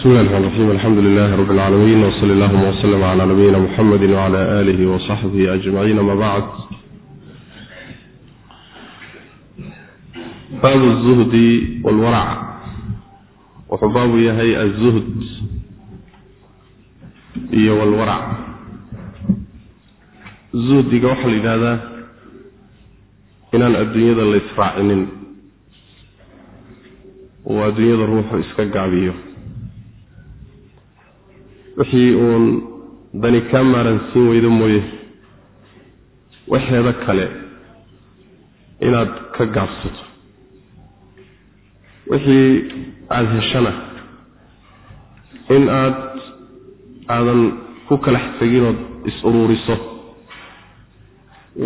bismi llahi raxmaan raxiim alxamdu lilahi rabbi alcaalamiin wsali allahuma wslm cala nabiyina muxamedi wcala aalihi wasaxbihi ajmaciin ama bacd baabu zuhdi walwarac wuxuu baabu yahay azuhd iyo walwarac zuhdiga waxaa la yidhahdaa inaan adduunyada la uu adduunyada ruuxu iska gaabiyo wixii uun dani kaa maaransiin weydo mooye. Waxeeda kale inaad ka gaabsato. Wixii aada heshana in aad aadan ku kalax teginood is-uruuriso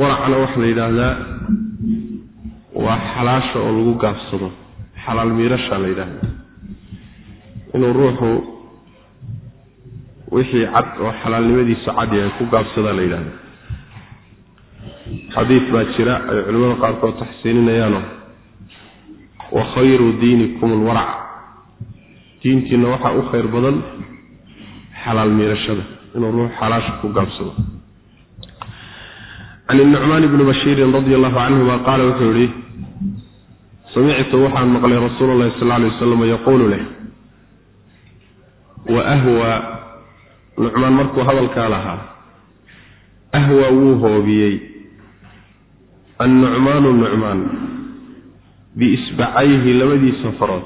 waracna waxaa la yidhaahdaa waa xalaasha oo lagu gaabsado. Xalaal miirashaa la yidhaahdaa. Inuu ruuxu wixii cad oo xalaalnimadiisu cad yahay ku gaabsadaa la yidhahda xadiid baa jira ay culimmada qaarkood taxsiininayaano. Wa khayru diinikum alwarac. Diintiina waxaa u khayr badan xalaal miirashada inuu ruux xalaasha ku gaabsado. Can inucmaan bni bashiirin radi allahu canhuma qaala wuxuu yihi samictu waxaan maqlay rasuul sal lay wasalam yaquulu leh wa ahwa nucmaan markuu hadalkaa lahaa ahwa wuu hoobiyey. Annucmaanu nucmaan biisbacayhi labadiisa farood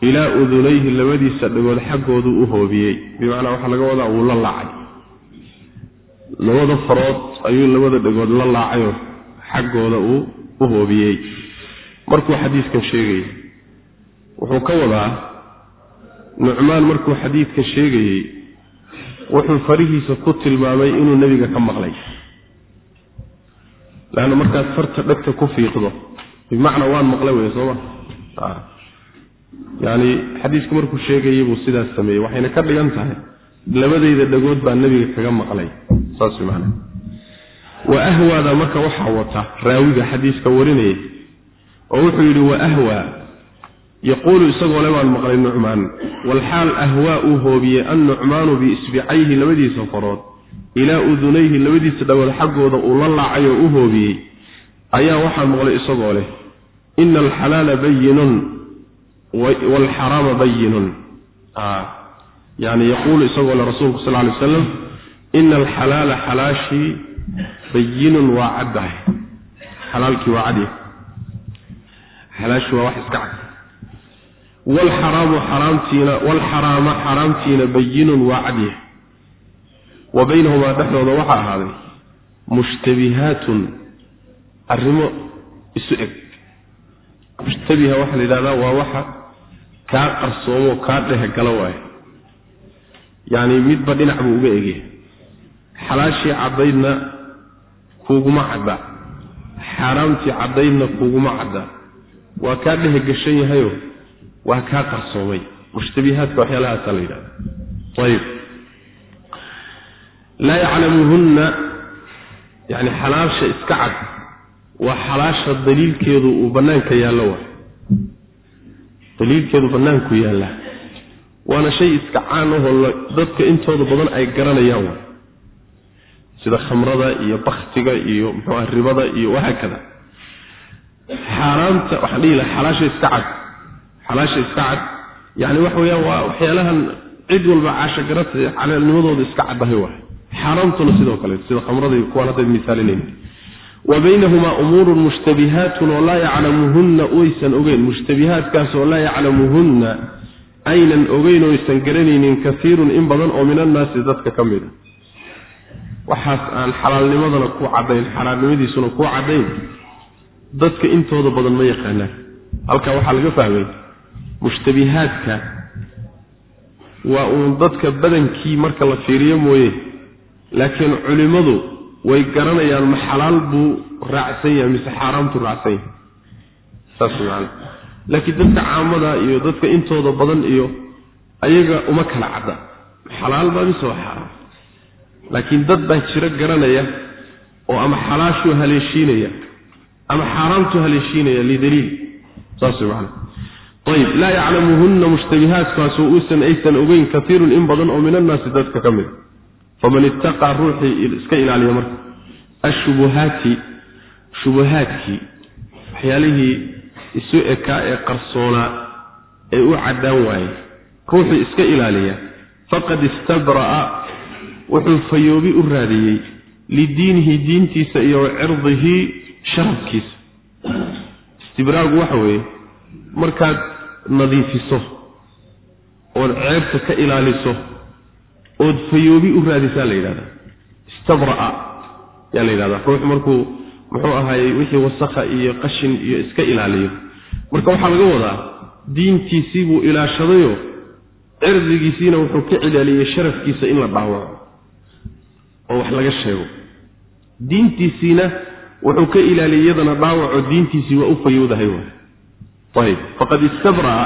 ilaa udunayhi labadiisa dhagood xaggoodu u hoobiyey. Bimacnaa waxaa laga wadaa wuu la laacay. Labada farood ayuu labada dhagood la laacayoo xaggooda uu u hoobiyey. Markuu xadiidkan sheegayay wuxuu ka wadaa nucmaan markuu xadiidkan sheegayey wuxuu farihiisa ku tilmaamay inuu nebiga ka maqlay. Leanna markaad farta dhegta ku fiiqdo bimacnaa waan maqlay wey sooma yacni xadiisku markuu sheegayay buu sidaas sameeyey waxayna ka dhigan tahay labadayda dhagood baa nebiga kaga maqlay. Saas maanaa wa ahwaada marka waxaa wata raawiga xadiiska warinaya oo wuxuu yidhi wa ahwaa yaquulu isagoo le baan maqlay nucmaan walxaal ahwaa uu hoobiyey annucmaanu biisbicayhi labadiisa farood ilaa udunayhi labadiisa dhagood xaggooda uu la laacay oo u hoobiyey ayaa waxaan maqlay isagoo leh ina alxalaala bayinun waalxaraama bayinun yani yaquulu isagoo le rasuulku sal lay wasalam ina alxalaala xalaashii bayinun waa caddahay xalaalkii waa cadya xalaashii waa wax iska cad waalxaraamu xaraamtiina waalxaraama xaraamtiina bayinun waa cadya wa baynahumaa dhexdooda waxaa ahaaday mushtabihaatun arrimo isu eg mushtabiha waxaa la yidhahdaa waa waxa kaa qarsoomo kaa dhehgala waayo yacni midba dhinac buu uga egyahay xalaashii caddaydna kuuguma cadda xaaraamtii caddaydna kuuguma cadda waa kaa dhehegashan yahayo waa kaa qarsoomay. Mushtabihaadka waxyaalahaasa la yidhahda ayib. Laa yaclamuhunna yani xalaasha iska cad waa xalaasha daliilkeedu uu bannaanka yaallo waay daliilkeedu bannaanku yaalla. Waana shay iska caan ahoo dadka intooda badan ay garanayaan waay sida khamrada iyo baktiga iyo muxuuah ribada iyo wahaakada xaaraamta waxaan dhihi laha xalaasha iska cad xalaasha iska cad yani waxa weeyaan waa waxyaalahan cid walba caasha garata calaalnimadooda iska caddahay waay. Xaaraamtuna sidoo kale sida khamrada iyo kuwaan haddayd misaalinayn wa baynahumaa umuurun mushtabihaatun oo laa yaclamuhunna waysan ogeyn. Mushtabihaatkaas oo laa yaclamuhunna aynan ogeyn oo aysan garanaynin kaiirun in badan oo min annaasi dadka ka mid a. Waxaas aan xalaalnimadana ku caddayn xalaalnimadiisuna ku caddayn dadka intooda badan ma yaqaanaan. Halkaa waxaa laga fahmay mushtabihaadka waa uun dadka badankii marka la fiiriyo mooye laakiin culimmadu way garanayaan ma xalaal buu raacsan yahay mise xaaraamtu raacsan yahay. Saas macana laakiin dadka caamada iyo dadka intooda badan iyo ayaga uma kala cadda. Xalaal baa mise waa xaaraam? Laakiin dad baa jiro garanaya oo ama xalaashuu haleeshiinaya ama xaaraamtuu haleeshiinaya lidaliil saas macana ayb laa yaclamuhunna mushtabihaadkaasoo uusan aysan ogeyn kaiirun in badan oo min annaasi dadka ka mida faman ittaqaa ruuxii iska ilaaliya marka. Ashubuhaati shubuhaadkii waxyaalihii isu ekaa ee qarsoonaa ee u caddaan waayey ruuxii iska ilaaliya faqad istabra'a wuxuu fayoobi u raadiyey lidiinihi diintiisa iyo wa cirdihi sharafkiisa. Istibraagu waxa weeye markaad nadiifiso ood ceebta ka ilaaliso ood fayoobi u raadisaa la yidhahdaa istabra'a yaa la yidhahdaa ruux markuu muxuu ahaayey wixii wasakha iyo qashin iyo iska ilaaliyo. Marka waxaa laga wadaa diintiisii buu ilaashadayoo cirdigiisiina wuxuu ka cilaaliyey sharafkiisa in la dhaawaco oo wax laga sheego. Diintiisiina wuxuu ka ilaaliyey iyadana dhaawaco diintiisii waa u fayowdahay waay ayb faqad istabra'a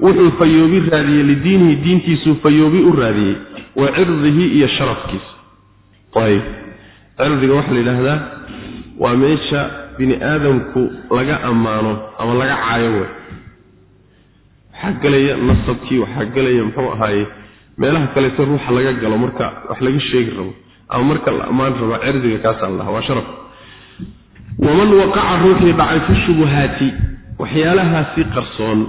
wuxuu fayoobi raadiyey lidiinihi diintiisuu fayoobi u raadiyey wa cirdihi iyo sharafkiisa ayb cirdiga waxaa la yidhaahdaa waa meesha bini aadamku laga ammaano ama laga caayo wey waxaa gelaya nasabkii waxaa gelaya muxuu ahaaye meelaha kaleeto ruuxa laga galo marka wax laga sheegi rabo ama marka la ammaan rabo cirdiga kaasaa la dhaha waa sharaf waman waqaca ruuxii dhacay fi shubuhaati waxyaalahaasi qarsoon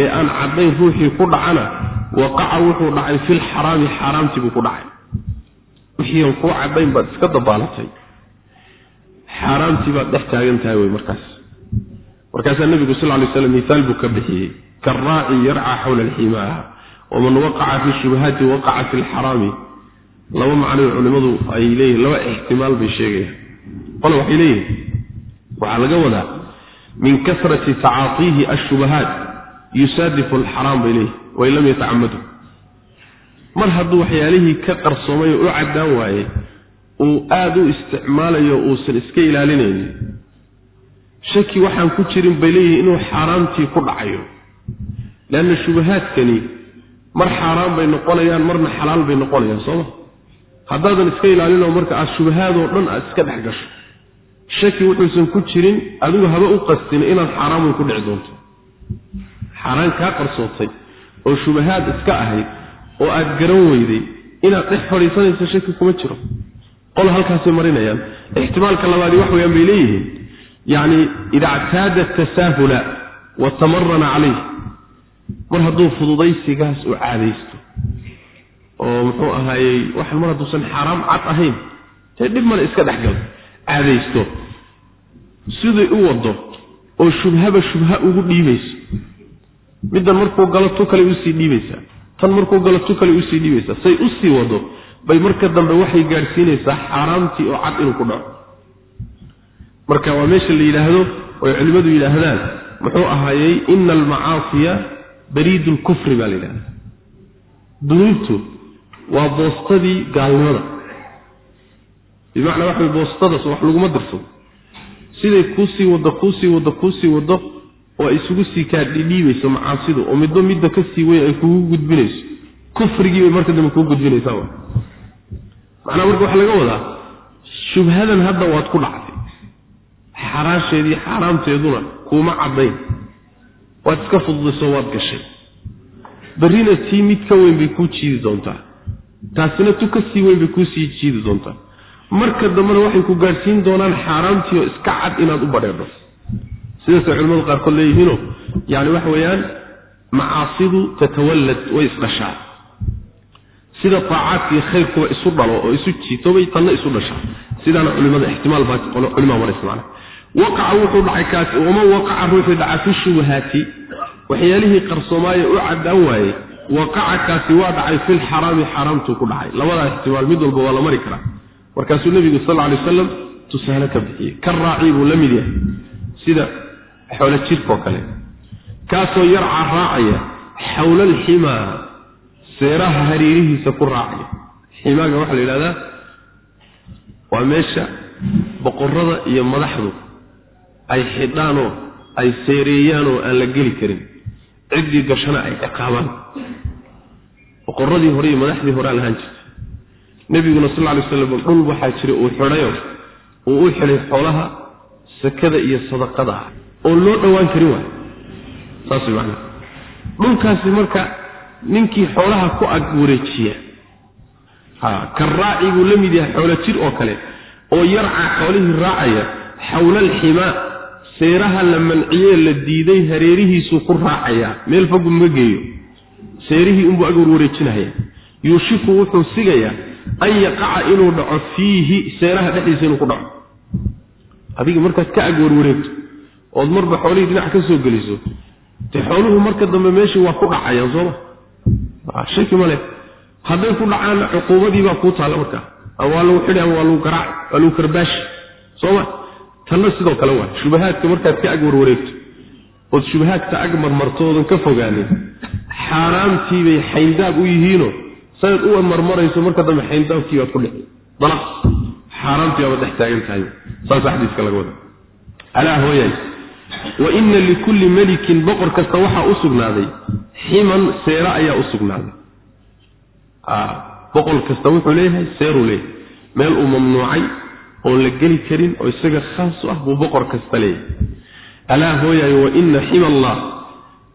ee aan caddayn ruuxii ku dhacana waqaca wuxuu dhacay filxaraami xaaraamtii buu ku dhacay. Wixii aan kuu caddayn baad iska dabaalatay. Xaaraamtii baad dhex taagan tahay wey markaas. Markaasaa nebigu sal lay slam miaal buu ka bixiyey. Karaaci yarca xawla alximaa waman waqaca fi shubahaati waqaca fi lxaraami laba macnoy culimmadu ay leeyihiin laba ixtimaal bay sheegayaan. Qole waxay leeyihiin waxaa laga wadaa min kasrati tacaatiihi ashubahaat yusaadifu alxaraam bay leeyihiin wain lam yatacamadu mar hadduu waxyaalihii ka qarsoomay oo u caddaan waayey uu aada u isticmaalayo uusan iska ilaalinaynin. Shaki waxaan ku jirin bay leeyihiin inuu xaaraamtii ku dhacayo. Leanna shubahaadkani mar xaaraan bay noqonayaan marna xalaal bay noqonayaan sooma haddaadan iska ilaalinoo marka aad shubahaadoo dhan aad iska dhex gasho shaki wuxuusan ku jirin adigu haba u qastin inaad xaaraamun ku dhici doonto. Xaaraan kaa qarsootay oo shubahaad iska ahayd oo aad garan weyday inaad dhex fadhiisanayso shaki kuma jiro. Qol halkaasay marinayaan. Ixtimaalka labaadi wax weyaan bay leeyihiin. Yacni ida ctaada tasaahula wa tamarana calayh. Mar hadduu fududaysigaas u caadaysto oo muxuu ahaayey waxan mar hadduusan xaaraam cad ahayn dee dhib male iska dhexgal caadaysto siday u wado oo shubhaba shubha ugu dhiibayso. Middan markuu galo tu kale u sii dhiibaysaa tan markuu galo tu kale u sii dhiibaysaa say u sii wado bay marka dambe waxay gaadhsiinaysaa xaaraamtii oo cad inuu ku dhaco. Marka waa meesha la yidhaahdo oy culimmadu yidhaahdaan muxuu ahaayey ina almacaasiya bariidu lkufri baa la yidhahda dunuubtu waa boostadii gaalnimada bimacnaa waxa boostadaas wax laguma dirsado siday kuusii waddo kuusii waddo kuusii waddo oo isugu sii kaadhidhiibayso macaasidu oo midba midda ka sii weyn ay kugu gudbinayso. Kufrigii bay marka dambe kuu gudbinaysaa macnaa marka waxaa laga wadaa shubhadan hadda waad ku dhacday. Xaraasheedii xaaraamteeduna kuuma caddayn. Waad iska fududayso waad gashay. Barrina tii mid ka weyn bay kuu jiidi doontaa. Taasina tu ka sii weyn bay kuu sii jiidi doontaa marka dambena waxay ku gaadhsiin doonaan xaaraamtii oo iska cad inaad u badheedho. Sidaasay culimmadu qaarkood leeyihiino yacni waxa weeyaan macaasidu tatawallad way isdhashaa sida taacaadkii khayrkuba isu dhalo oo isu jiitobay tanna isu dhashaa. Sidaana culimada ixtimaal baa culimaa maraysa waqaca wuxuu dhacay kaasi waman waqaca ruuxii dhaca fi shubahaati. Waxyaalihii qarsoomaaye u caddaan waayey waqaca kaasi waa dhacay filxaraami xaaraamtuu ku dhacay. Labadaa ixtimaal mid walba waa la mari karaa markaasuu nebigu sal alay wasalam tusaale ka bixiyey ka raacii buu la mid yahay sida xoolo jirkoo kale kaasoo yarca raacaya xawla alximaa seeraha hariirihiisa ku raacaya. Ximaaga waxaa la yidhahdaa waa meesha boqorada iyo madaxdu ay xidhaanoo ay seereeyaanoo aan la geli karin ciddii gashana ay ciqaabaan. Boqoradii hore iyo madaxdii hore aan lahaan jirta nebiguna sal alay slam dhul waxaa jira uu xidhayo uu u xidhay xoolaha sakada iyo sadaqada ah. Oon loo dhowaan karin waay saas macnaha. Dhulkaasi marka ninkii xoolaha ku ag wareejiya. Ha ka raaci buu la mid yahay xoolo jir oo kale oo yarca xoolihii raacaya xawla alximaa seeraha la manciyee la diiday hareerihiisuu ku raacayaa meel fogu ma geeyo. Seerihii unbuu ag warwareejinahaya yuushiku wuxuu sigayaa an yaqaca inuu dhaco fiihi seeraha dhexdiisa inuu ku dhaco. Adiga markaad ka ag warwareegto ood marba xoolihii dhinac ka soo geliso dee xooluhu marka dambe meeshii waa ku dhacayaan sooma shaki male hadday ku dhacaanna cuquubadii baa kuu taalla markaa ama waa lagu xidhi ama waa lagu garaaci waa lagu karbaashi sooma tanna sidoo kale waa shubahaadka markaad ka ag warwareegto ood shubahaadka ag marmarto oodan ka fogaanin xaaraamtiibay xayndaab u yihiino saad u marmarayso marka dambe xayndaabkii baad ku dhici dalaq xaaraamtii baaba dhex taagan tahay. Saasa xadiiska laga wada. Alaa hooyaay wa ina likulli melikin boqor kasta waxaa u sugnaaday ximan seera ayaa u sugnaaday. Boqol kasta wuxuu leeyahay seeruu leeyahay. Meel uu mamnuucay oon la geli karin oo isaga khaas u ah buu boqor kasta leeyahay. Alaa hooyaay wa ina xima allah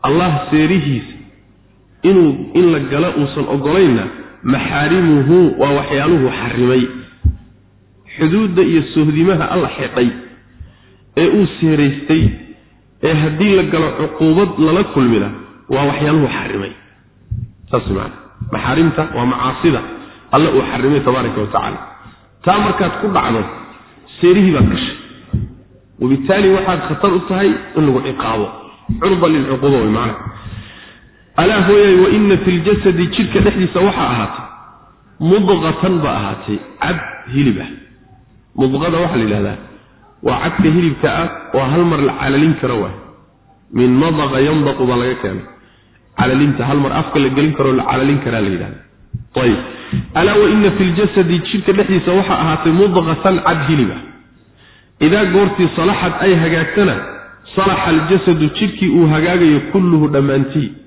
allah seerihiisa inuu in la galo uusan ogolaynna maxaarimuhu waa waxyaaluhu xarimay xuduudda iyo sohdimaha alla xidhay ee uu seeraystay ee haddii la galo cuquubad lala kulmina waa waxyaaluhu xarimay saas maana maxaarimta waa macaasida alle uu xarimay tabaaraka wa tacaala. Taa markaad ku dhacdo seerihii baad gashay wabitaali waxaad khatar u tahay in lagu ciqaabo. Curdan lilcuquuba way macana alaa hooyay wa ina fi ljasadi jidhka dhexdiisa waxaa ahaatay mudqatan ba ahaatay cad hilib ah. Mudqada waxaa la yidhahdaa waa cadka hilibka ah oo hal mar la calalin karo waay. Min madaqa yandaqu baa laga keenay. Calalinta hal afka la gelin karoo la calalin karaa la yidhahda ayib alaa wa ina fi ljasadi jidhka dhexdiisa waxaa ahaatay mudqatan cad hilib ah. Idaa goortii salaxad ay hagaagtana salaxa aljasadu jidhkii uu hagaagayo kulluhu dhammaantii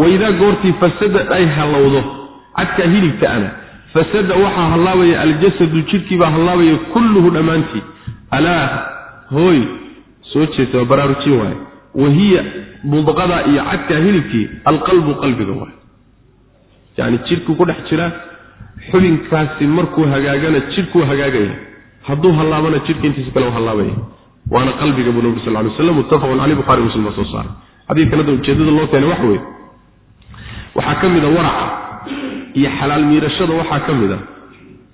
waidaa goortii fasadad ay hallowdo cadkaa hilibka ana. Fasada waxaa hallaabaya aljasadu jidhkiibaa hallaabaya kulluhu dhammaantii alaa hooy. Soo jeesta waa baraarujiye waaye. Wahiya mudqada iyo cadkaa hilibkii alqalbu qalbiga waay yacni jidhkuu ku dhex jira xubinkaasi markuu hagaagana jidhkuu hagaagaya. Hadduu hallaabana jidhka intiisa kale u hallaabaya. Waana qalbiga buu nabi sal ly waslam muttafaqun caleyh bukhari muslim baa soo saaray. Xadiidkan hadda ujeedada loo keenay waxa weeye waxaa ka mid a waraca iyo xalaal miirashada waxaa ka mid a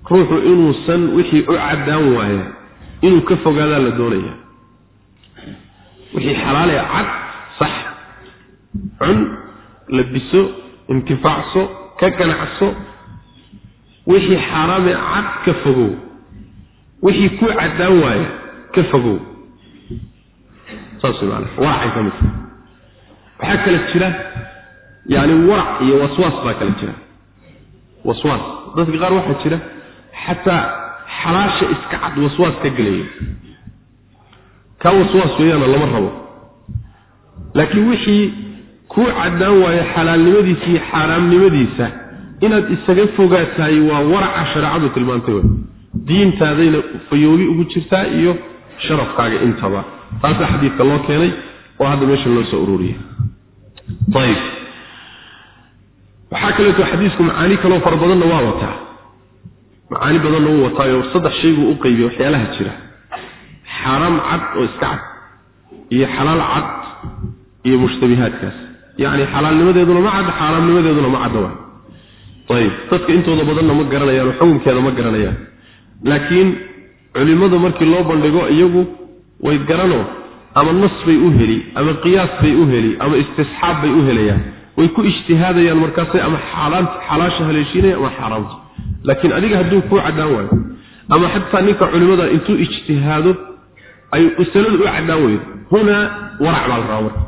ruuxu inuusan wixii u caddaan waaya inuu ka fogaadaa la doonaya. Wixii xalaale cad sax cun labiso intifaacso ka ganacso wixii xaaraame cad ka fogow. Wixii ku caddaan waaya ka fogow. Saas way maanaa waracay ka mid waxaa kala jira yacni warac iyo waswaas baa kala jira waswaas dadka qaar waxaa jira xataa xalaasha iska cad waswaas ka gelaya kaa waswaas weeyaana lama rabo laakiin wixii kuu caddaan waayo xalaalnimadiisa iyo xaaraamnimadiisa inaad isaga fogaatahay waa waraca shareecadu tilmaantay wey diintaadayna fayoobi ugu jirtaa iyo sharafkaaga intaba taasaa xadiidka loo keenay oo hadda meesha loo soo ururiyay waxaa kaleeto xadiisku macaani kaloo fara badanna waa wataa. Macaani badanna wuu wataayo saddex shay buu u qeybiyey waxyaalaha jira. Xaaraam cad oo iska cad iyo xalaal cad iyo mushtabihaadkaas. Yacni xalaalnimadeeduna ma cadda xaaraamnimadeeduna ma cadda waa ayib dadka intooda badanna ma garanayaan oo xukunkeeda ma garanayaan. Laakiin culimmada markii loo bandhigo iyagu way garanoo ama nas bay u heli ama qiyaas bay u heli ama istisxaab bay u helayaan way ku ijtihaadayaan markaasay ama xalaasha haleeshiinaya ama xaaraamta laakiin adiga hadduu kuu caddaan waayo ama xataa ninka culimmada intuu ijtihaado ay masaladu u caddaan weydo hunaa warac baa la rabaa marka.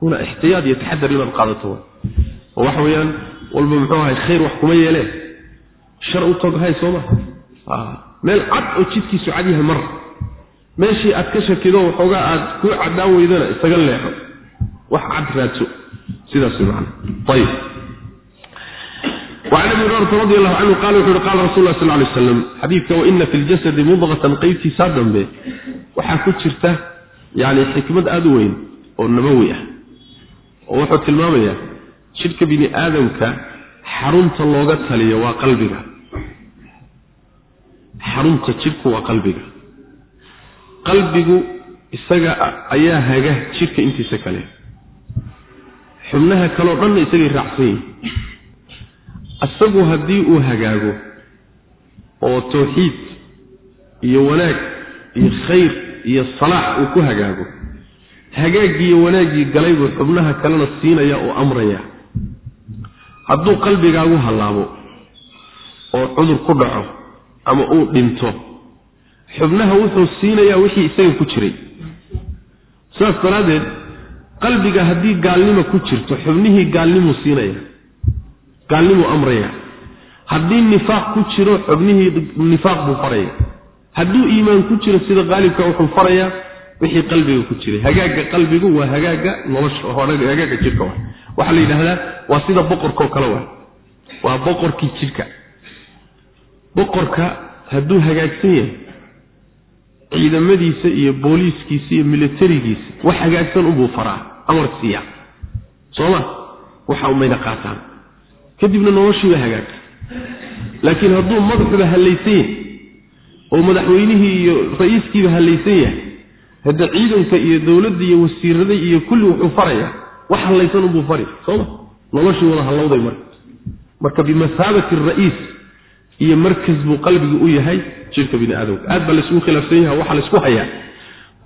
Hunaa ixtiyaad iyo taxadar inaad qaadato oo waxa weeyaan walba muxuu ahay khayr wax kuma yeelee. Shar u toghay sooma meel cad oo jidkiisu cad yahay mar. Meeshii aad ka shakido waxoogaa aad kuu caddaan weydana isaga leexo. Wax cad raadso xadiika waina fi ljasadi mudqatan qeybtiisaa dambe waxaa ku jirta yani xikmad aada u weyn oo nabowi ah oo wuxuu tilmaamayaa jidhka bini aadamka xarunta looga taliyo waa qalbiga. Xarunta jidhku waa qalbiga. Qalbigu isaga ayaa haga jidhka intiisa kale xubnaha kaleo dhanna isagay raacsan yihiin isagu haddii uu hagaago oo tawxiid iyo wanaag iyo khayr iyo salaax uu ku hagaago hagaagiiyo wanaaggii galay buu xubnaha kalena siinaya oo amraya hadduu qalbigaagu hallaabo oo cudur ku dhaco ama uu dhinto xubnaha wuxuu siinayaa wixii isaga ku jiray. Sidaas daraaddeed qalbiga haddii gaalnimo ku jirto xubnihii gaalnimuu siinaya gaalnimuu amraya haddii nifaaq ku jiro xubnihii nifaaq buu faraya. Hadduu iimaan ku jiro sida qaalibka wuxuu farayaa wixii qalbiga ku jiray. Hagaagga qalbigu waa hagaagga nolosha hagaagga jidhka wa waxaa la yidhaahdaa waa sida boqorkao kale wa waa boqorkii jidhka boqorka hadduu hagaagsan yahay ciidamadiisa iyo booliiskiisa iyo militarigiisa. Wax hagaagsan unbuu faraa amar siiya. Sooma waxa umayna qaataan. Kadibna noloshiiba hagaagta laakiin hadduu madaxuba hallaysan yahay oo madaxweynihii iyo ra'iiskiiba hallaysan yahay hadda ciidanka iyo dowladda iyo wasiirada iyo kulli wuxuu faraya wax hallaysan unbuu fari. Sooma noloshii wada hallowday marka. Marka bimasaabati ra'iis iyo markas buu qalbigu u yahay jirka bini aadamka aad baa laisugu khilaafsan yaha waxaa la isku hayaa.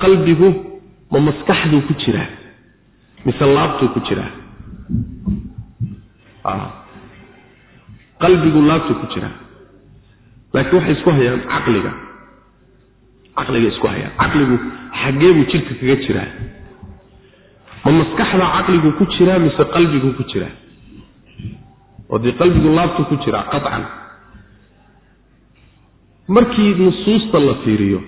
Qalbigu ma maskaxduu ku jiraa mise laabtuu ku jiraa? Qalbigu laabtuu ku jiraa. Laakiin waxay isku hayaan caqliga. Caqliga isku hayaan. Caqligu xaggee buu jirka kaga jiraa. Ma maskaxda caqligu ku jiraa mise qalbigu ku jiraa? Oo qalbigu laabtuu ku jiraa qacan markii nusuusta la fiiriyo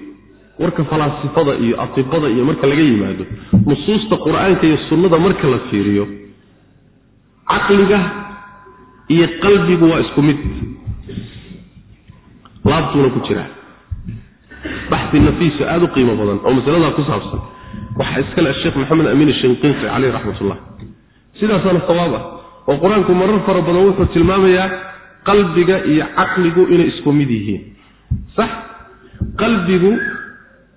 warka falaasifada iyo atibada iyo marka laga yimaado nusuusta qur'aanka iyo sunnada marka la fiiriyo caqliga iyo qalbigu waa isku mid. Laabtuuna ku jiraa baxi nafiiso aada u qiimo badan oo masaladaa ku saabsan. Waxaa iskale sheekh maxamed amiin shinqinqi caleyh raxmatullah. Sidaasaana sawaab ah oo qur'aanku marar fara badan wuxuu tilmaamayaa qalbiga iyo caqligu inay isku mid yihiin sax qalbigu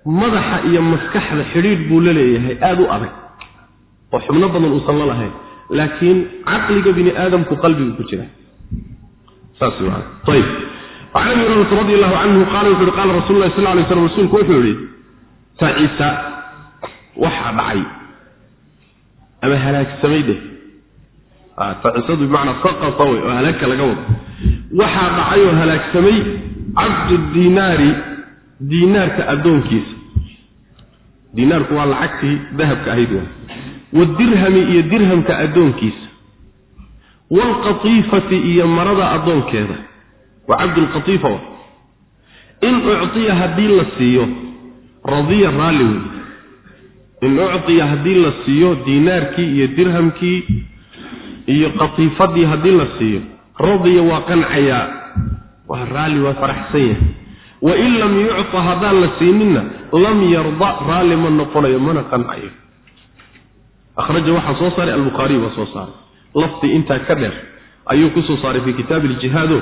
madaxa iyo maskaxda xidhiidh buu la leeyahay aada u adag. Oo xubno badan uusan la lahayn laakiin caqliga bini aadamku qalbigu ku jira. Saas maana ayib وcan abi hurayrata radi allahu canhu qaala wuxu uhi qaala rasul lah sal lay slam rasuulku wuxuu yihi tacisa waxaa dhacay. Ama halaagsamay dheh tacisadu bimacnaa saqata wey oo halaagka laga wado. Waxaa dhacay oo halaagsamay cabdu diinaari diinaarka addoonkiisa. Diinaarku waa lacagtii dahabka ahayd wa wadirhami iyo dirhamka addoonkiisa. Waalqatiifati iyo marada addoonkeeda. Waa cabdulqatiifa wa in uctiya haddii la siiyo radiya raalli wey in uctiya haddii la siiyo diinaarkii iyo dirhamkii iyo qatiifadii haddii la siiyo radiya waa qancayaa waa raalli waa faraxsan yahay. Wain lam yucta haddaan la siininna lam yarda raalli ma noqonayo mana qancayo. Akhraja waxaa soo saaray albukhaariy baa soo saaray. Lafdi intaa ka dheer ayuu ku soo saaray fii kitaabi iljihaado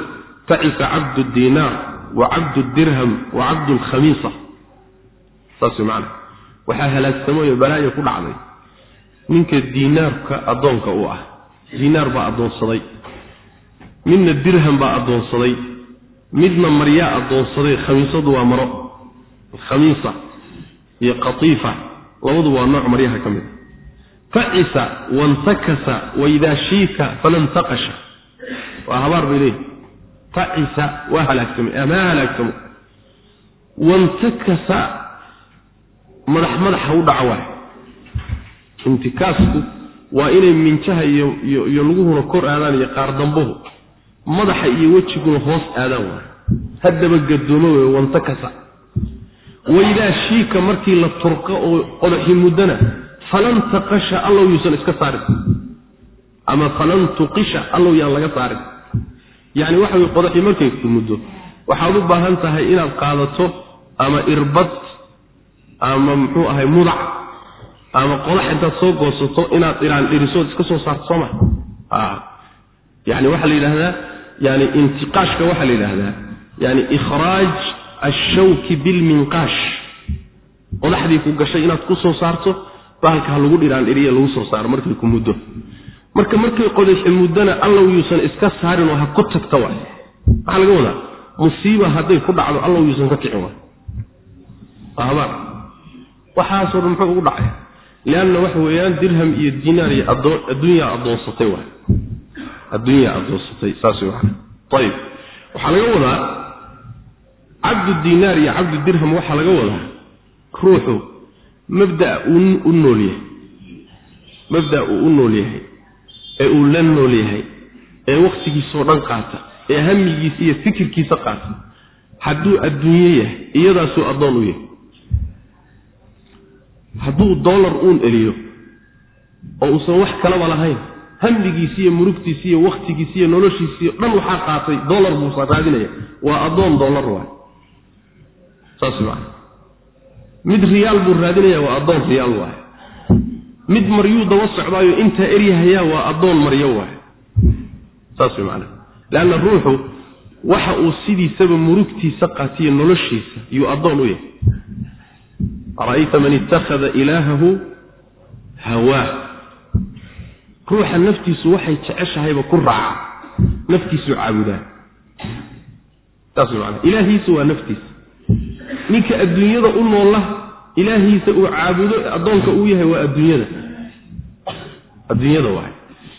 tacisa cabdu diinaar wa cabdu dirham wa cabdu lkhamiisa saas macana waxaa halaagsamoyo balaayo ku dhacday. Ninka diinaarka addoonka u ah. Diinaar baa addoonsaday midna dirham baa addoonsaday midna maryaa addoonsaday khamiisadu waa maro khamiisa iyo qatiifa labadu waa nooc maryaha ka mid tacisa wantakasa waidaa shiika falantaqasha waa habaar bay leeyihi tacisa waa halaagsamay ama ha halaagsamo wantakasa madax madaxa u dhaca waay intikaasku waa inay minjaha iyo iyo luguhuna kor aadaan iyo qaar dambuhu madaxa iyo wejiguna hoos aadaan waay. Haddaba gadoomo wey wantakasa waidaa shiika markii la turqo oo qodaxi muddana falan taqasha allow yuusan iska saarin. Ama falan tuqisha allow yaan laga saarin. Yacni waxa way qodaxi markay ku muddo waxaad u baahan tahay inaad qaadato ama irbad ama muxuu ahay mudac ama qodax intaad soo goosato inaad iraan dhirisood iska soo saarto soo ma. Yani waxaa la yidhahdaa yani intiqaashka waxaa la yidhaahdaa yani ikhraaj ashawki bilminqaash. Qodaxdii ku gashay inaad ku soo saarto bahalka ha lagu dhiraan dhiriye lagu soo saaro markay ku muddo. Marka markay qodaxi muddana allow yuusan iska saarin oo ha ku tagta waay. Maxaa laga wadaa musiiba hadday ku dhacdo allow yuusan ka kicin waay. Waxaasoo dhan muxuu ugu dhacay? Lianna waxa weeyaan dirham iyo dinaar iyo adduunyaa addoonsatay waay adduunyaa addoonsatay saas macana ayib waxaa laga wadaa cabdu dinaar iyo cabdu dirham waxaa laga wadaa ruuxu mabdaa uu u nool yahay mabda' uu u nool yahay ee uu la nool yahay ee wakhtigiisoo dhan qaata ee hamigiisa iyo fikirkiisa qaata hadduu adduunye yahay iyadaasuu addoon u yahay. Hadduu dollar uun eliyo oo uusan wax kalaba lahayn hamigiisi iyo murugtiisi iyo wakhtigiisi iyo noloshiisiiyo dhan waxaa qaatay dollar buusa raadinaya waa addoon dollar waay. Saas maana mid riyaal buu raadinaya waa addoon riyaal waay. Mid maryuu daba socdaayo intaa eryahayaa waa addoon maryo waay. Saas way macana leanna ruuxu waxa uu sidiisaba murugtiisa qaatiyo noloshiisa yuu addoon u yahay. Ara'ayta man ittakhada ilaahahu hawaah ruuxa naftiisu waxay jeceshahayba ku raaca. Naftiisuu caabudaa. Macana ilaahiisu waa naftiisa ninka adduunyada u noolla ilaahiisa uu caabudo addoonka uu yahay waa adduunyada. Adduunyada waay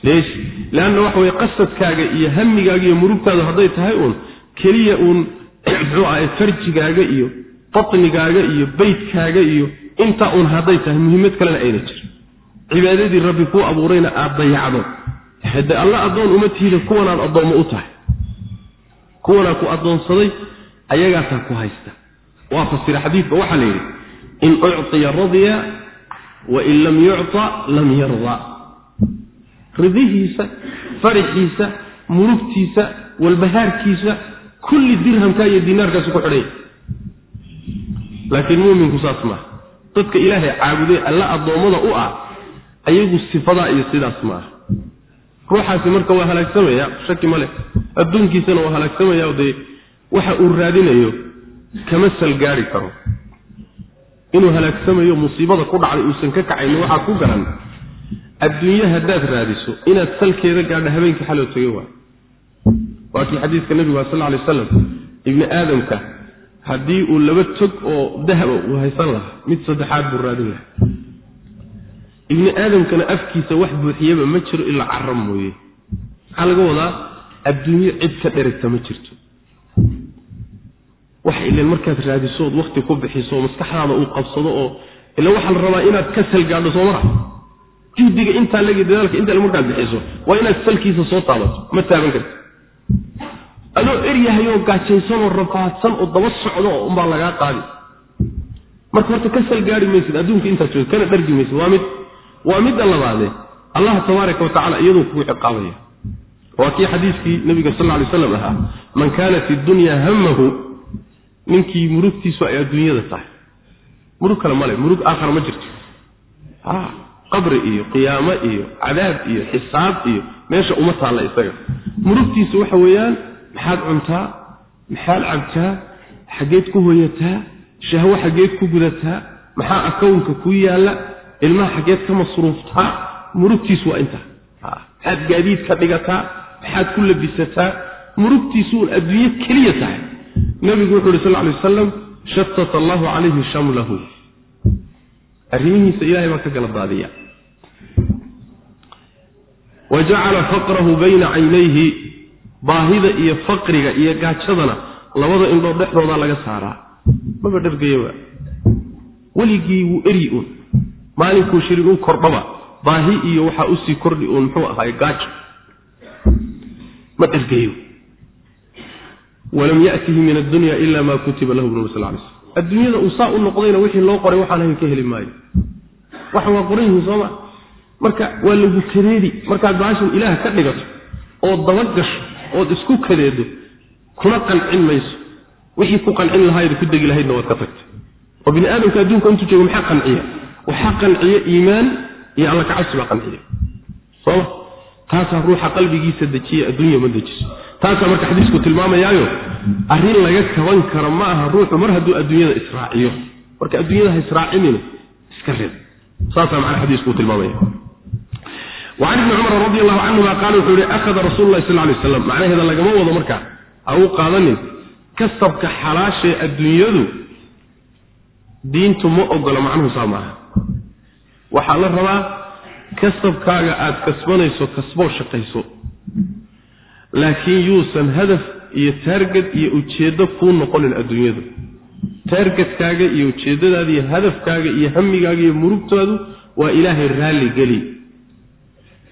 leesh leanna waxa weye qasadkaaga iyo hamigaaga iyo murugtaadu hadday tahay uun keliya uun muxuu ahay farjigaaga iyo batnigaaga iyo beytkaaga iyo intaa uun hadday tahay muhiimad kalena ayna jir cibaadadii rabbi kuu abuurayna aad dayacdo. Hade alla addoon uma tiida kuwanaad addoommo u tahay. Kuwanaa ku addoonsaday ayagaasaa ku haysta. Waa fasira xadiidka waxaa la yidhi in ucطiya radya wain lam yucطa lam yarda. Ridihiisa faraxiisa murugtiisa walbahaarkiisa kulli dirhamka iyo dinaarkaasu ku xidhanya laakiin muuminku saas maaha. Dadka ilaahay caabuday alla addoommada u ah ayagu sifadaa iyo sidaas maaha ruuxaasi marka waa halaagsamaya shaki ma leh. Adduunkiisana waa halaagsamaya dee waxa uu raadinayo kama salgaari karo. Inuu halaagsamayo musiibada ku dhacday uusan ka kacaynin waxaa ku garan adduunye haddaad raadiso inaad salkeeda gaadho habeenkii xaloo tegay waay waa kii xadiiska nebigu waa sal lla alay wasalam ibni aadamka haddii uu laba tog oo dahaba uu haysan lahaa mid saddexaad buu raadin lahaa ibni aadamkana afkiisa wax buuxiyaba ma jiro ilaa caram mooye. Maxaa laga wadaa adduunyo cid ka dherigta ma jirto. Wax ilan markaad raadiso ood wakti ku bixiso oo maskaxdaada uu qabsado oo ila waxaa la rabaa inaad ka salgaadho soo mara. Juhdiga intaa lagi dadaalka intaa markaad bixiso waa inaad salkiisa soo taabato ma taaban karti adoo eryahayoo gaajaysanoo rafaadsan oo daba socdo unbaa lagaa qaadi. Marka horta ka salgaari maysid adduunka intaad joogto kana dhargi maysid waa mid waa midda labaadee allah tabaaraka wa tacala iyaduu kugu ciqaabaya. Waa kii xadiiskii nabiga sal lla alay slam ahaa man kaanat iddunya hamahu ninkii murugtiisu ay adduunyada tahay. Murug kale male murug aakhara ma jirto. Qabri iyo qiyaamo iyo cadaab iyo xisaab iyo meesha uma taalla isaga. Murugtiisu waxa weeyaan maxaad cuntaa maxaad cabtaa xaggeed ku hoyataa shahwo xaggeed ku gudataa maxaa akownka ku yaalla ilmaha xaggeed ka masruuftaa murugtiisu waa intaa. Maxaad gaadiid ka dhigataa maxaad ku labisataa murugtiisu un adduunye keliya tahay. Nabigu wuxu uhi sal lay wasalam shatata allahu calayhi shamlahu. Arrimihiisa ilahay baa ka gala daadiya wa jacala faqrahu bayna caynayhi baahida iyo faqriga iyo gaajadana labada indhood dhexdoodaa laga saaraa. Maba dhargayaba weligii wuu eryi un maalinkuu shirin u kordhaba? Baahi iyo waxaa u sii kordhi uun muxuu ahaay gaajo ma dhargayo walam yatihi min addunya ila ma kutiba lahu bnu sal adduunyada uu saa u noqdayna wixii loo qoray waxaan ahayn ka heli maayo. Waxa waa qoran yihiin sooma marka waa lagu kadeedi markaad baashan ilaah ka dhigato ood dabagasho ood isku kadeedo kuna qancin mayso. Wixii ku qancin lahayd ku degi lahaydna waad ka tagtay oo bini aadamka adduunka intuu joogo maxaa qanciya waxaa qanciyo iimaan iyo alla kacabsi baa qanciya sooma taasaa ruuxa qalbigiisa dejiya adduunya ma dejiso taasaa marka xadiisku tilmaamayaayo arrin laga kaban karo ma aha ruuxu mar hadduu adduunyada israaciyo marka adduunyada ha israacinina iska reeb saasaa macna xadiisku tilmaamaya وعن ابن cمر رضي الله عنهma qال wuxuu ihi أkhذa rasuل الlahi sl ليه sسم macnaheeda lagama wado markaa ha u qaadanin kasabka xalaashee adduunyadu diintu ma ogola macnuhu saa maaha waxaa la rabaa kasabkaaga aad kasbanayso kasboo shaqayso. Laakiin yuusan hadaf iyo taarged iyo ujeeddo kuu noqonin adduunyadu. Taargedkaaga iyo ujeeddadaada iyo hadafkaaga iyo hamigaaga iyo murugtaadu waa ilaahay raalli geli.